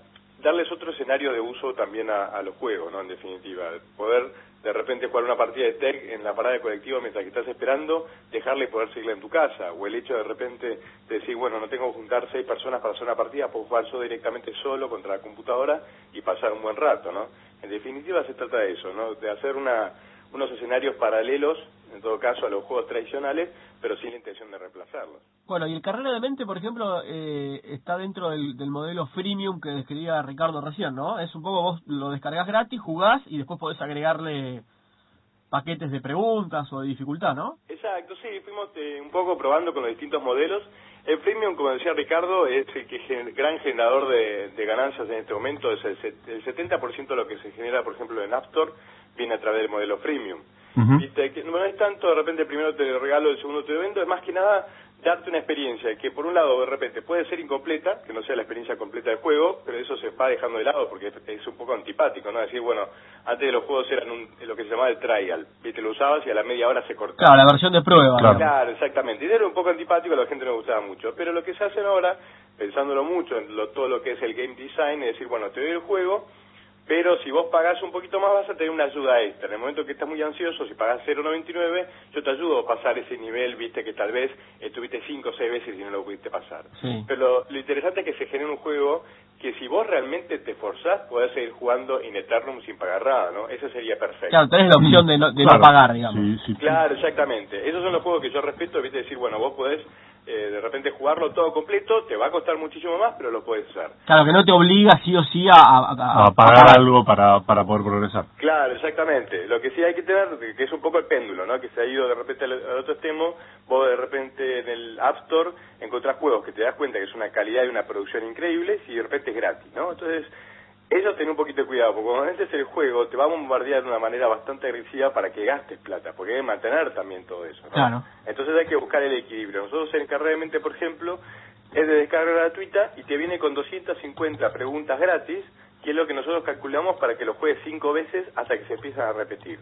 Speaker 7: darles otro escenario de uso también a, a los juegos, ¿no? En definitiva, poder de repente jugar una partida de TEC en la parada de colectivo mientras que estás esperando, dejarle poder seguirla en tu casa, o el hecho de repente de decir, bueno, no tengo que juntar seis personas para hacer una partida, puedo jugar yo directamente solo contra la computadora y pasar un buen rato, ¿no? En definitiva se trata de eso, ¿no? De hacer una, unos escenarios paralelos, en todo caso, a los juegos tradicionales, pero sin la intención de reemplazarlos.
Speaker 2: Bueno, y el Carrera de Mente, por ejemplo, eh, está dentro del, del modelo freemium que describía Ricardo recién, ¿no? Es un poco vos lo descargas gratis, jugás y después podés agregarle paquetes de preguntas o de dificultad, ¿no?
Speaker 7: Exacto, sí, fuimos eh, un poco probando con los distintos modelos. El premium, como decía Ricardo, es el que gen- gran generador de, de ganancias en este momento. Es el, set- el 70% de lo que se genera, por ejemplo, en App Store, viene a través del modelo freemium. Viste, que no es tanto de repente primero te regalo, el segundo te vendo, es más que nada darte una experiencia que por un lado de repente puede ser incompleta, que no sea la experiencia completa del juego, pero eso se va dejando de lado porque es, un poco antipático, ¿no? Decir, bueno, antes de los juegos eran un- lo que se llamaba el trial, viste, lo usabas y a la media hora se cortaba.
Speaker 2: Claro, la versión de prueba.
Speaker 3: Claro.
Speaker 7: Claro, exactamente. Y era un poco antipático, a la gente no le gustaba mucho. Pero lo que se hace ahora, pensándolo mucho en lo- todo lo que es el game design, es decir, bueno, te doy el juego, pero si vos pagás un poquito más vas a tener una ayuda extra. En el momento que estás muy ansioso, si pagás 0.99, yo te ayudo a pasar ese nivel, viste, que tal vez estuviste 5 o 6 veces y no lo pudiste pasar.
Speaker 2: Sí.
Speaker 7: Pero lo, lo interesante es que se genere un juego que si vos realmente te forzás, podés seguir jugando in eternum sin pagar nada, ¿no? Eso sería perfecto.
Speaker 2: Claro, tenés la opción de no, de
Speaker 3: Claro,
Speaker 2: no pagar, digamos.
Speaker 3: sí, sí.
Speaker 7: Claro, exactamente. Esos son los juegos que yo respeto, viste, decir, bueno, vos podés eh, de repente jugarlo todo completo, te va a costar muchísimo más, pero lo puedes hacer.
Speaker 2: Claro, que no te obliga sí o sí a, a,
Speaker 3: a, pagar algo para, para poder progresar.
Speaker 7: Claro, exactamente. Lo que sí hay que tener, que es un poco el péndulo, ¿no? Que se ha ido de repente al, otro extremo, vos de repente en el App Store encontrás juegos que te das cuenta que es una calidad y una producción increíbles y de repente es gratis, ¿no? Entonces, eso ten un poquito de cuidado, porque cuando es el juego te va a bombardear de una manera bastante agresiva para que gastes plata, porque hay que mantener también todo eso.
Speaker 2: Claro.
Speaker 7: Entonces hay que buscar el equilibrio. Nosotros en Carrera por ejemplo, es de descarga gratuita y te viene con 250 preguntas gratis, que es lo que nosotros calculamos para que lo juegues cinco veces hasta que se empiezan a repetir.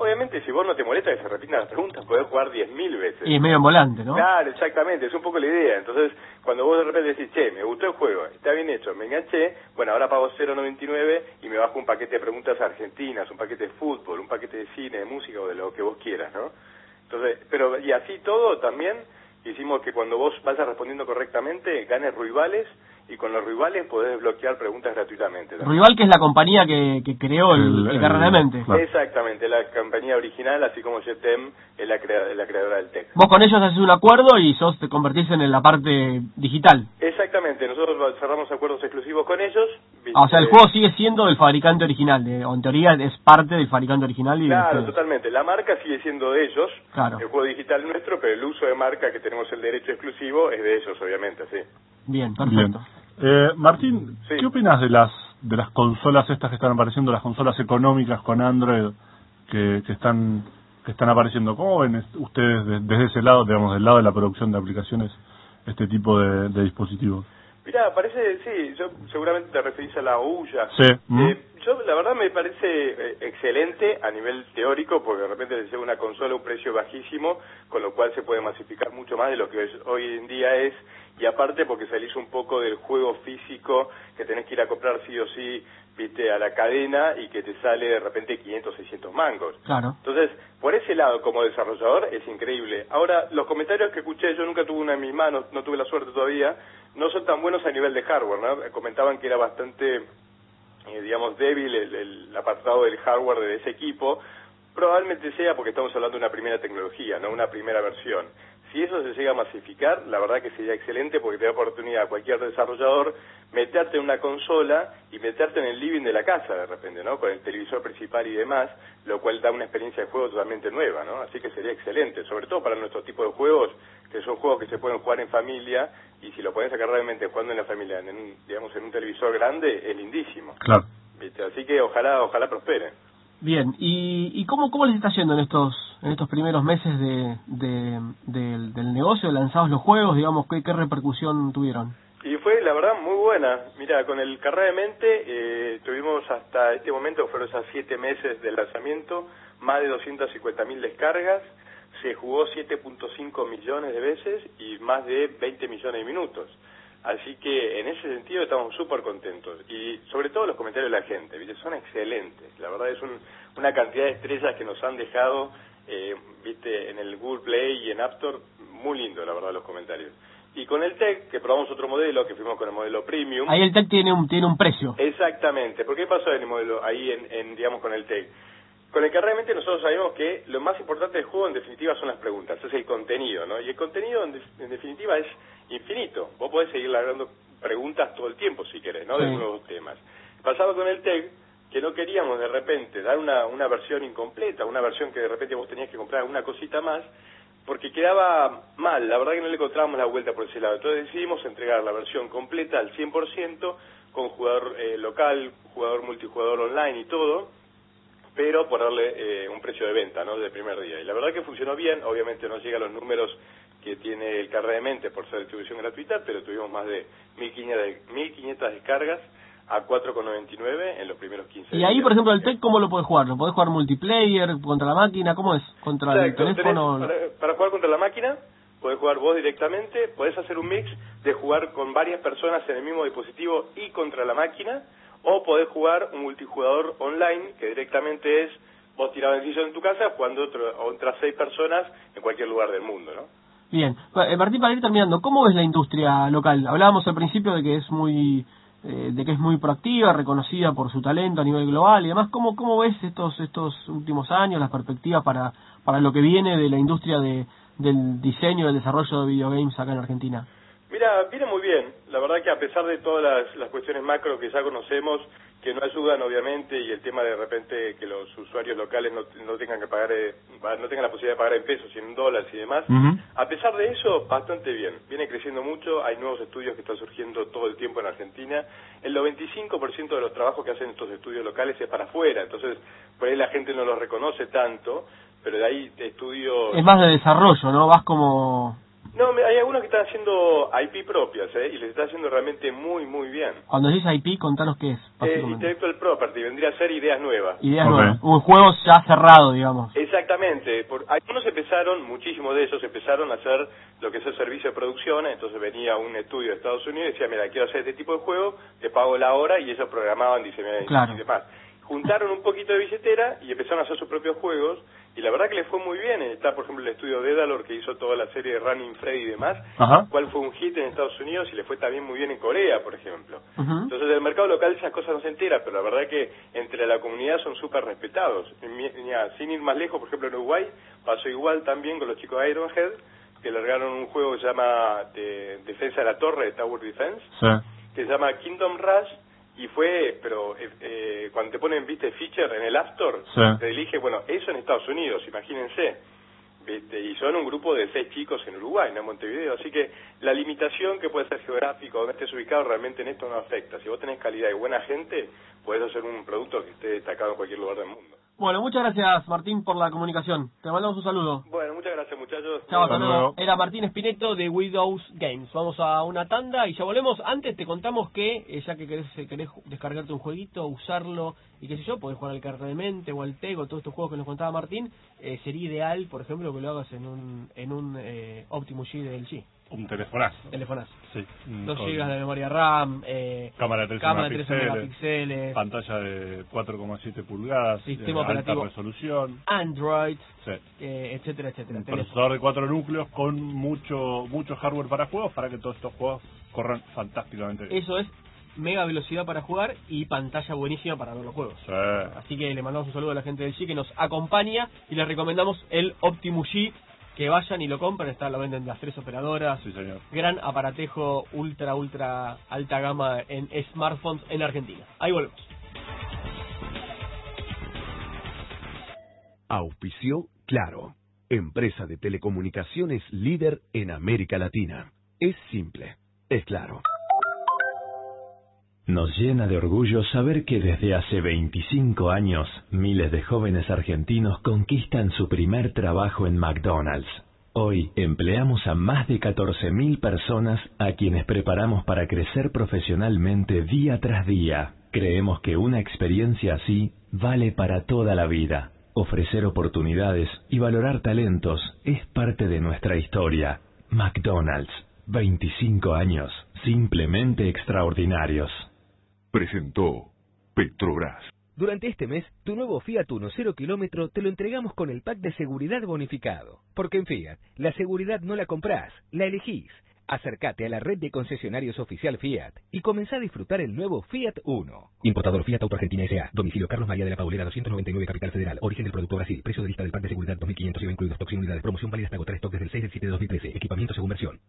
Speaker 7: Obviamente, si vos no te molesta que se repitan las preguntas, podés jugar 10.000 veces.
Speaker 2: Y medio volante, ¿no?
Speaker 7: Claro, exactamente, es un poco la idea. Entonces, cuando vos de repente decís, che, me gustó el juego, está bien hecho, me enganché, bueno, ahora pago 0.99 y me bajo un paquete de preguntas argentinas, un paquete de fútbol, un paquete de cine, de música o de lo que vos quieras, ¿no? Entonces, pero, y así todo también, hicimos que cuando vos vayas respondiendo correctamente, ganes rivales y con los rivales podés desbloquear preguntas gratuitamente.
Speaker 2: Rival que es la compañía que, que creó el, el,
Speaker 7: Exactamente, la compañía original, así como JETEM es la, la creadora del TEC.
Speaker 2: Vos con ellos haces un acuerdo y sos te convertís en la parte digital.
Speaker 7: Exactamente, nosotros cerramos acuerdos exclusivos con ellos.
Speaker 2: Ah, o sea, el juego sigue siendo del fabricante original, de, o en teoría es parte del fabricante original. Y
Speaker 7: claro, totalmente. La marca sigue siendo de ellos, claro. el juego digital nuestro, pero el uso de marca que tenemos el derecho exclusivo es de ellos, obviamente, sí.
Speaker 2: Bien, perfecto.
Speaker 3: Eh, Martín, ¿qué opinas de las de las consolas estas que están apareciendo, las consolas económicas con Android que, que están que están apareciendo? ¿Cómo ven ustedes desde ese lado, digamos, del lado de la producción de aplicaciones, este tipo de, dispositivos?
Speaker 7: Mira, parece, sí, yo seguramente te referís a la Ouya.
Speaker 3: Sí.
Speaker 7: Eh, yo, la verdad, me parece eh, excelente a nivel teórico, porque de repente le llega una consola a un precio bajísimo, con lo cual se puede masificar mucho más de lo que hoy en día es y aparte porque salís un poco del juego físico que tenés que ir a comprar sí o sí, viste, a la cadena y que te sale de repente 500, 600 mangos.
Speaker 2: Claro.
Speaker 7: Entonces, por ese lado, como desarrollador, es increíble. Ahora, los comentarios que escuché, yo nunca tuve una en mis manos, no tuve la suerte todavía, no son tan buenos a nivel de hardware, ¿no? Comentaban que era bastante, eh, digamos, débil el, el apartado del hardware de ese equipo, probablemente sea porque estamos hablando de una primera tecnología, no una primera versión. Si eso se llega a masificar, la verdad que sería excelente porque te da oportunidad a cualquier desarrollador meterte en una consola y meterte en el living de la casa de repente, ¿no? Con el televisor principal y demás, lo cual da una experiencia de juego totalmente nueva, ¿no? Así que sería excelente, sobre todo para nuestro tipo de juegos, que son juegos que se pueden jugar en familia y si lo puedes sacar realmente jugando en la familia, en un, digamos, en un televisor grande, es lindísimo.
Speaker 3: Claro.
Speaker 7: ¿Viste? Así que ojalá, ojalá prospere.
Speaker 2: Bien, ¿y, y cómo, cómo les está yendo en estos en estos primeros meses de, del, negocio, lanzados los juegos, digamos, ¿qué, qué repercusión tuvieron?
Speaker 7: Y fue, la verdad, muy buena. Mira, con el Carrera de Mente eh, tuvimos hasta este momento, fueron esos siete meses del lanzamiento, más de 250 mil descargas, se jugó 7.5 millones de veces y más de 20 millones de minutos. Así que en ese sentido estamos súper contentos. Y sobre todo los comentarios de la gente, ¿viste? son excelentes. La verdad es una cantidad de estrellas que nos han dejado, eh, ¿viste? en el Google Play y en App Store, muy lindo, la verdad, los comentarios. Y con el TEC, que probamos otro modelo, que fuimos con el modelo Premium.
Speaker 2: Ahí el TEC tiene un, tiene un precio.
Speaker 7: Exactamente. ¿Por qué pasó en el modelo, ahí en, en digamos, con el TEC? Con el que realmente nosotros sabemos que lo más importante del juego en definitiva son las preguntas, es el contenido, ¿no? Y el contenido en, definitiva es infinito. Vos podés seguir largando preguntas todo el tiempo si querés, ¿no? De nuevos temas. Pasado con el TEG, que no queríamos de repente dar una, una versión incompleta, una versión que de repente vos tenías que comprar una cosita más, porque quedaba mal, la verdad que no le encontrábamos la vuelta por ese lado. Entonces decidimos entregar la versión completa al 100% con jugador eh, local, jugador multijugador online y todo, pero por darle eh, un precio de venta, ¿no? De primer día. Y la verdad que funcionó bien, obviamente no llega a los números que tiene el carrera de mente por ser distribución gratuita, pero tuvimos más de 1.500 descargas a 4,99 en los primeros 15
Speaker 2: días. Y ahí, por ejemplo, el TEC, ¿cómo lo puedes jugar? ¿Lo podés jugar multiplayer, contra la máquina? ¿Cómo es? ¿Contra el teléfono?
Speaker 7: para, para, jugar contra la máquina, podés jugar vos directamente, podés hacer un mix de jugar con varias personas en el mismo dispositivo y contra la máquina, o podés jugar un multijugador online que directamente es vos tirado el en tu casa jugando otro, otras seis personas en cualquier lugar del mundo, ¿no?
Speaker 2: Bien, eh, Martín, para ir terminando, ¿cómo ves la industria local? Hablábamos al principio de que es muy eh, de que es muy proactiva, reconocida por su talento a nivel global y demás. ¿Cómo, cómo ves estos estos últimos años, las perspectivas para, para lo que viene de la industria de, del diseño y el desarrollo de videogames acá en Argentina?
Speaker 7: Mira, viene muy bien. La verdad que a pesar de todas las, las cuestiones macro que ya conocemos, que no ayudan obviamente y el tema de repente que los usuarios locales no, no tengan que pagar eh, no tengan la posibilidad de pagar en pesos sino en dólares y demás a pesar de eso bastante bien. Viene creciendo mucho. Hay nuevos estudios que están surgiendo todo el tiempo en Argentina. El 95% de los trabajos que hacen estos estudios locales es para afuera. Entonces por ahí la gente no los reconoce tanto pero de ahí estudios
Speaker 2: Es más de desarrollo, ¿no? Vas como...
Speaker 7: no me- hay algunos que están haciendo IP propias ¿eh? y les está haciendo realmente muy muy bien
Speaker 2: Cuando dices IP, contanos qué es,
Speaker 7: eh. Intellectual Property vendría a ser ideas nuevas
Speaker 2: Ideas nuevas. Un juego ya cerrado, digamos.
Speaker 7: Exactamente, por, algunos empezaron, muchísimos de ellos empezaron a hacer lo que es el servicio de producción, entonces venía un estudio de Estados Unidos y decía, mira, quiero hacer este tipo de juego, te pago la hora y ellos programaban, diseñaban
Speaker 2: Claro.
Speaker 7: y demás. Juntaron un poquito de billetera y empezaron a hacer sus propios juegos y la verdad que les fue muy bien. Está, por ejemplo, el estudio Dedalor que hizo toda la serie de Running Freddy y demás,
Speaker 3: Ajá.
Speaker 7: cual fue un hit en Estados Unidos y le fue también muy bien en Corea, por ejemplo. Entonces, del mercado local esas cosas no se enteran, pero la verdad que entre la comunidad son súper respetados. Sin ir más lejos, por ejemplo, en Uruguay pasó igual también con los chicos de Ironhead, que largaron un juego que se llama de Defensa de la Torre, de Tower Defense,
Speaker 3: Sí.
Speaker 7: que se llama Kingdom Rush, y fue, pero eh, eh, cuando te ponen, viste, feature en el App Store,
Speaker 3: Sí.
Speaker 7: te elige, bueno, eso en Estados Unidos, imagínense. ¿viste? Y son un grupo de seis chicos en Uruguay, no en Montevideo. Así que la limitación que puede ser geográfico, donde estés ubicado, realmente en esto no afecta. Si vos tenés calidad y buena gente, podés hacer un producto que esté destacado en cualquier lugar del mundo.
Speaker 2: Bueno, muchas gracias, Martín, por la comunicación. Te mandamos un saludo.
Speaker 7: Bueno, muchas gracias, muchachos.
Speaker 2: Chao, hasta luego. Era Martín Espineto de Windows Games. Vamos a una tanda y ya volvemos. Antes te contamos que, eh, ya que querés, eh, querés descargarte un jueguito, usarlo y qué sé yo, podés jugar al carta de mente o al Tego, todos estos juegos que nos contaba Martín, eh, sería ideal, por ejemplo, que lo hagas en un, en un eh, Optimus G de LG.
Speaker 3: Un telefonazo.
Speaker 2: Telefonazo.
Speaker 3: Sí. mm,
Speaker 2: 2
Speaker 3: con
Speaker 2: GB de memoria RAM, eh,
Speaker 3: Cámara de 13
Speaker 2: cámara de 13
Speaker 3: megapíxeles,
Speaker 2: megapíxeles,
Speaker 3: Pantalla de 4,7 pulgadas.
Speaker 2: Sistema
Speaker 3: alta
Speaker 2: operativo.
Speaker 3: resolución.
Speaker 2: Android,
Speaker 3: Sí.
Speaker 2: eh, etcétera, etcétera.
Speaker 3: Un procesador de cuatro núcleos con mucho mucho hardware para juegos para que todos estos juegos corran fantásticamente bien.
Speaker 2: Eso es mega velocidad para jugar y pantalla buenísima para ver los juegos.
Speaker 3: Sí.
Speaker 2: Así que le mandamos un saludo a la gente del G que nos acompaña y les recomendamos el Optimus G. Que vayan y lo compren, está lo venden las tres operadoras.
Speaker 3: Sí, señor.
Speaker 2: Gran aparatejo ultra, ultra alta gama en smartphones en Argentina. Ahí volvemos.
Speaker 4: Auspició Claro, empresa de telecomunicaciones líder en América Latina. Es simple, es claro.
Speaker 5: Nos llena de orgullo saber que desde hace 25 años miles de jóvenes argentinos conquistan su primer trabajo en McDonald's. Hoy empleamos a más de 14.000 personas a quienes preparamos para crecer profesionalmente día tras día. Creemos que una experiencia así vale para toda la vida. Ofrecer oportunidades y valorar talentos es parte de nuestra historia. McDonald's, 25 años, simplemente extraordinarios.
Speaker 4: Presentó Petrobras.
Speaker 6: Durante este mes, tu nuevo Fiat Uno 0 kilómetro te lo entregamos con el pack de seguridad bonificado. Porque en Fiat, la seguridad no la comprás, la elegís. Acércate a la red de concesionarios oficial Fiat y comenzá a disfrutar el nuevo Fiat Uno. Importador Fiat Auto Argentina S.A. Domicilio Carlos María de la Paulera 299 Capital Federal. Origen del producto Brasil. Precio de lista del pack de seguridad 2500 IVA incluidos. Stock sin unidades. Promoción válida hasta agotar stock desde el 6 del 7 de 2013. Equipamiento según versión.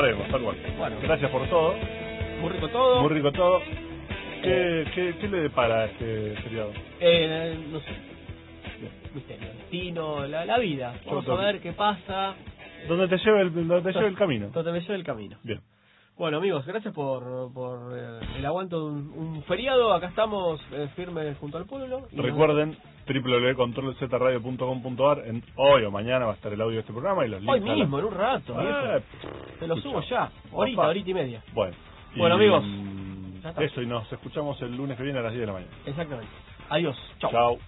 Speaker 2: Irnos,
Speaker 3: tal cual.
Speaker 2: Bueno.
Speaker 3: Gracias por todo.
Speaker 2: Muy rico todo.
Speaker 3: Muy rico todo. ¿Qué, qué, qué le depara este feriado?
Speaker 2: Eh, no sé. Misterio, destino, la, la vida. Vamos a ver qué pasa.
Speaker 3: ¿Dónde te lleva el, donde te lleva el camino?
Speaker 2: Donde me lleve el camino.
Speaker 3: Bien.
Speaker 2: Bueno, amigos, gracias por, por eh, el aguanto de un, un feriado. Acá estamos eh, firmes junto al pueblo.
Speaker 3: Recuerden www.controlzradio.com.ar en hoy o mañana va a estar el audio de este programa y los links
Speaker 2: Hoy
Speaker 3: a la-
Speaker 2: mismo, en un rato.
Speaker 3: Ah.
Speaker 2: Te lo subo ya. Ahorita,
Speaker 3: Opa.
Speaker 2: ahorita y media.
Speaker 3: Bueno.
Speaker 2: Bueno,
Speaker 3: Y,
Speaker 2: amigos.
Speaker 3: mm. Eso, y nos escuchamos el lunes que viene a las 10 de la mañana.
Speaker 2: Exactamente. Adiós. Chao.
Speaker 3: Chao.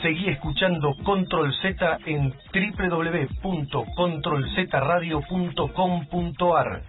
Speaker 1: Seguí escuchando Control Z en www.controlzradio.com.ar.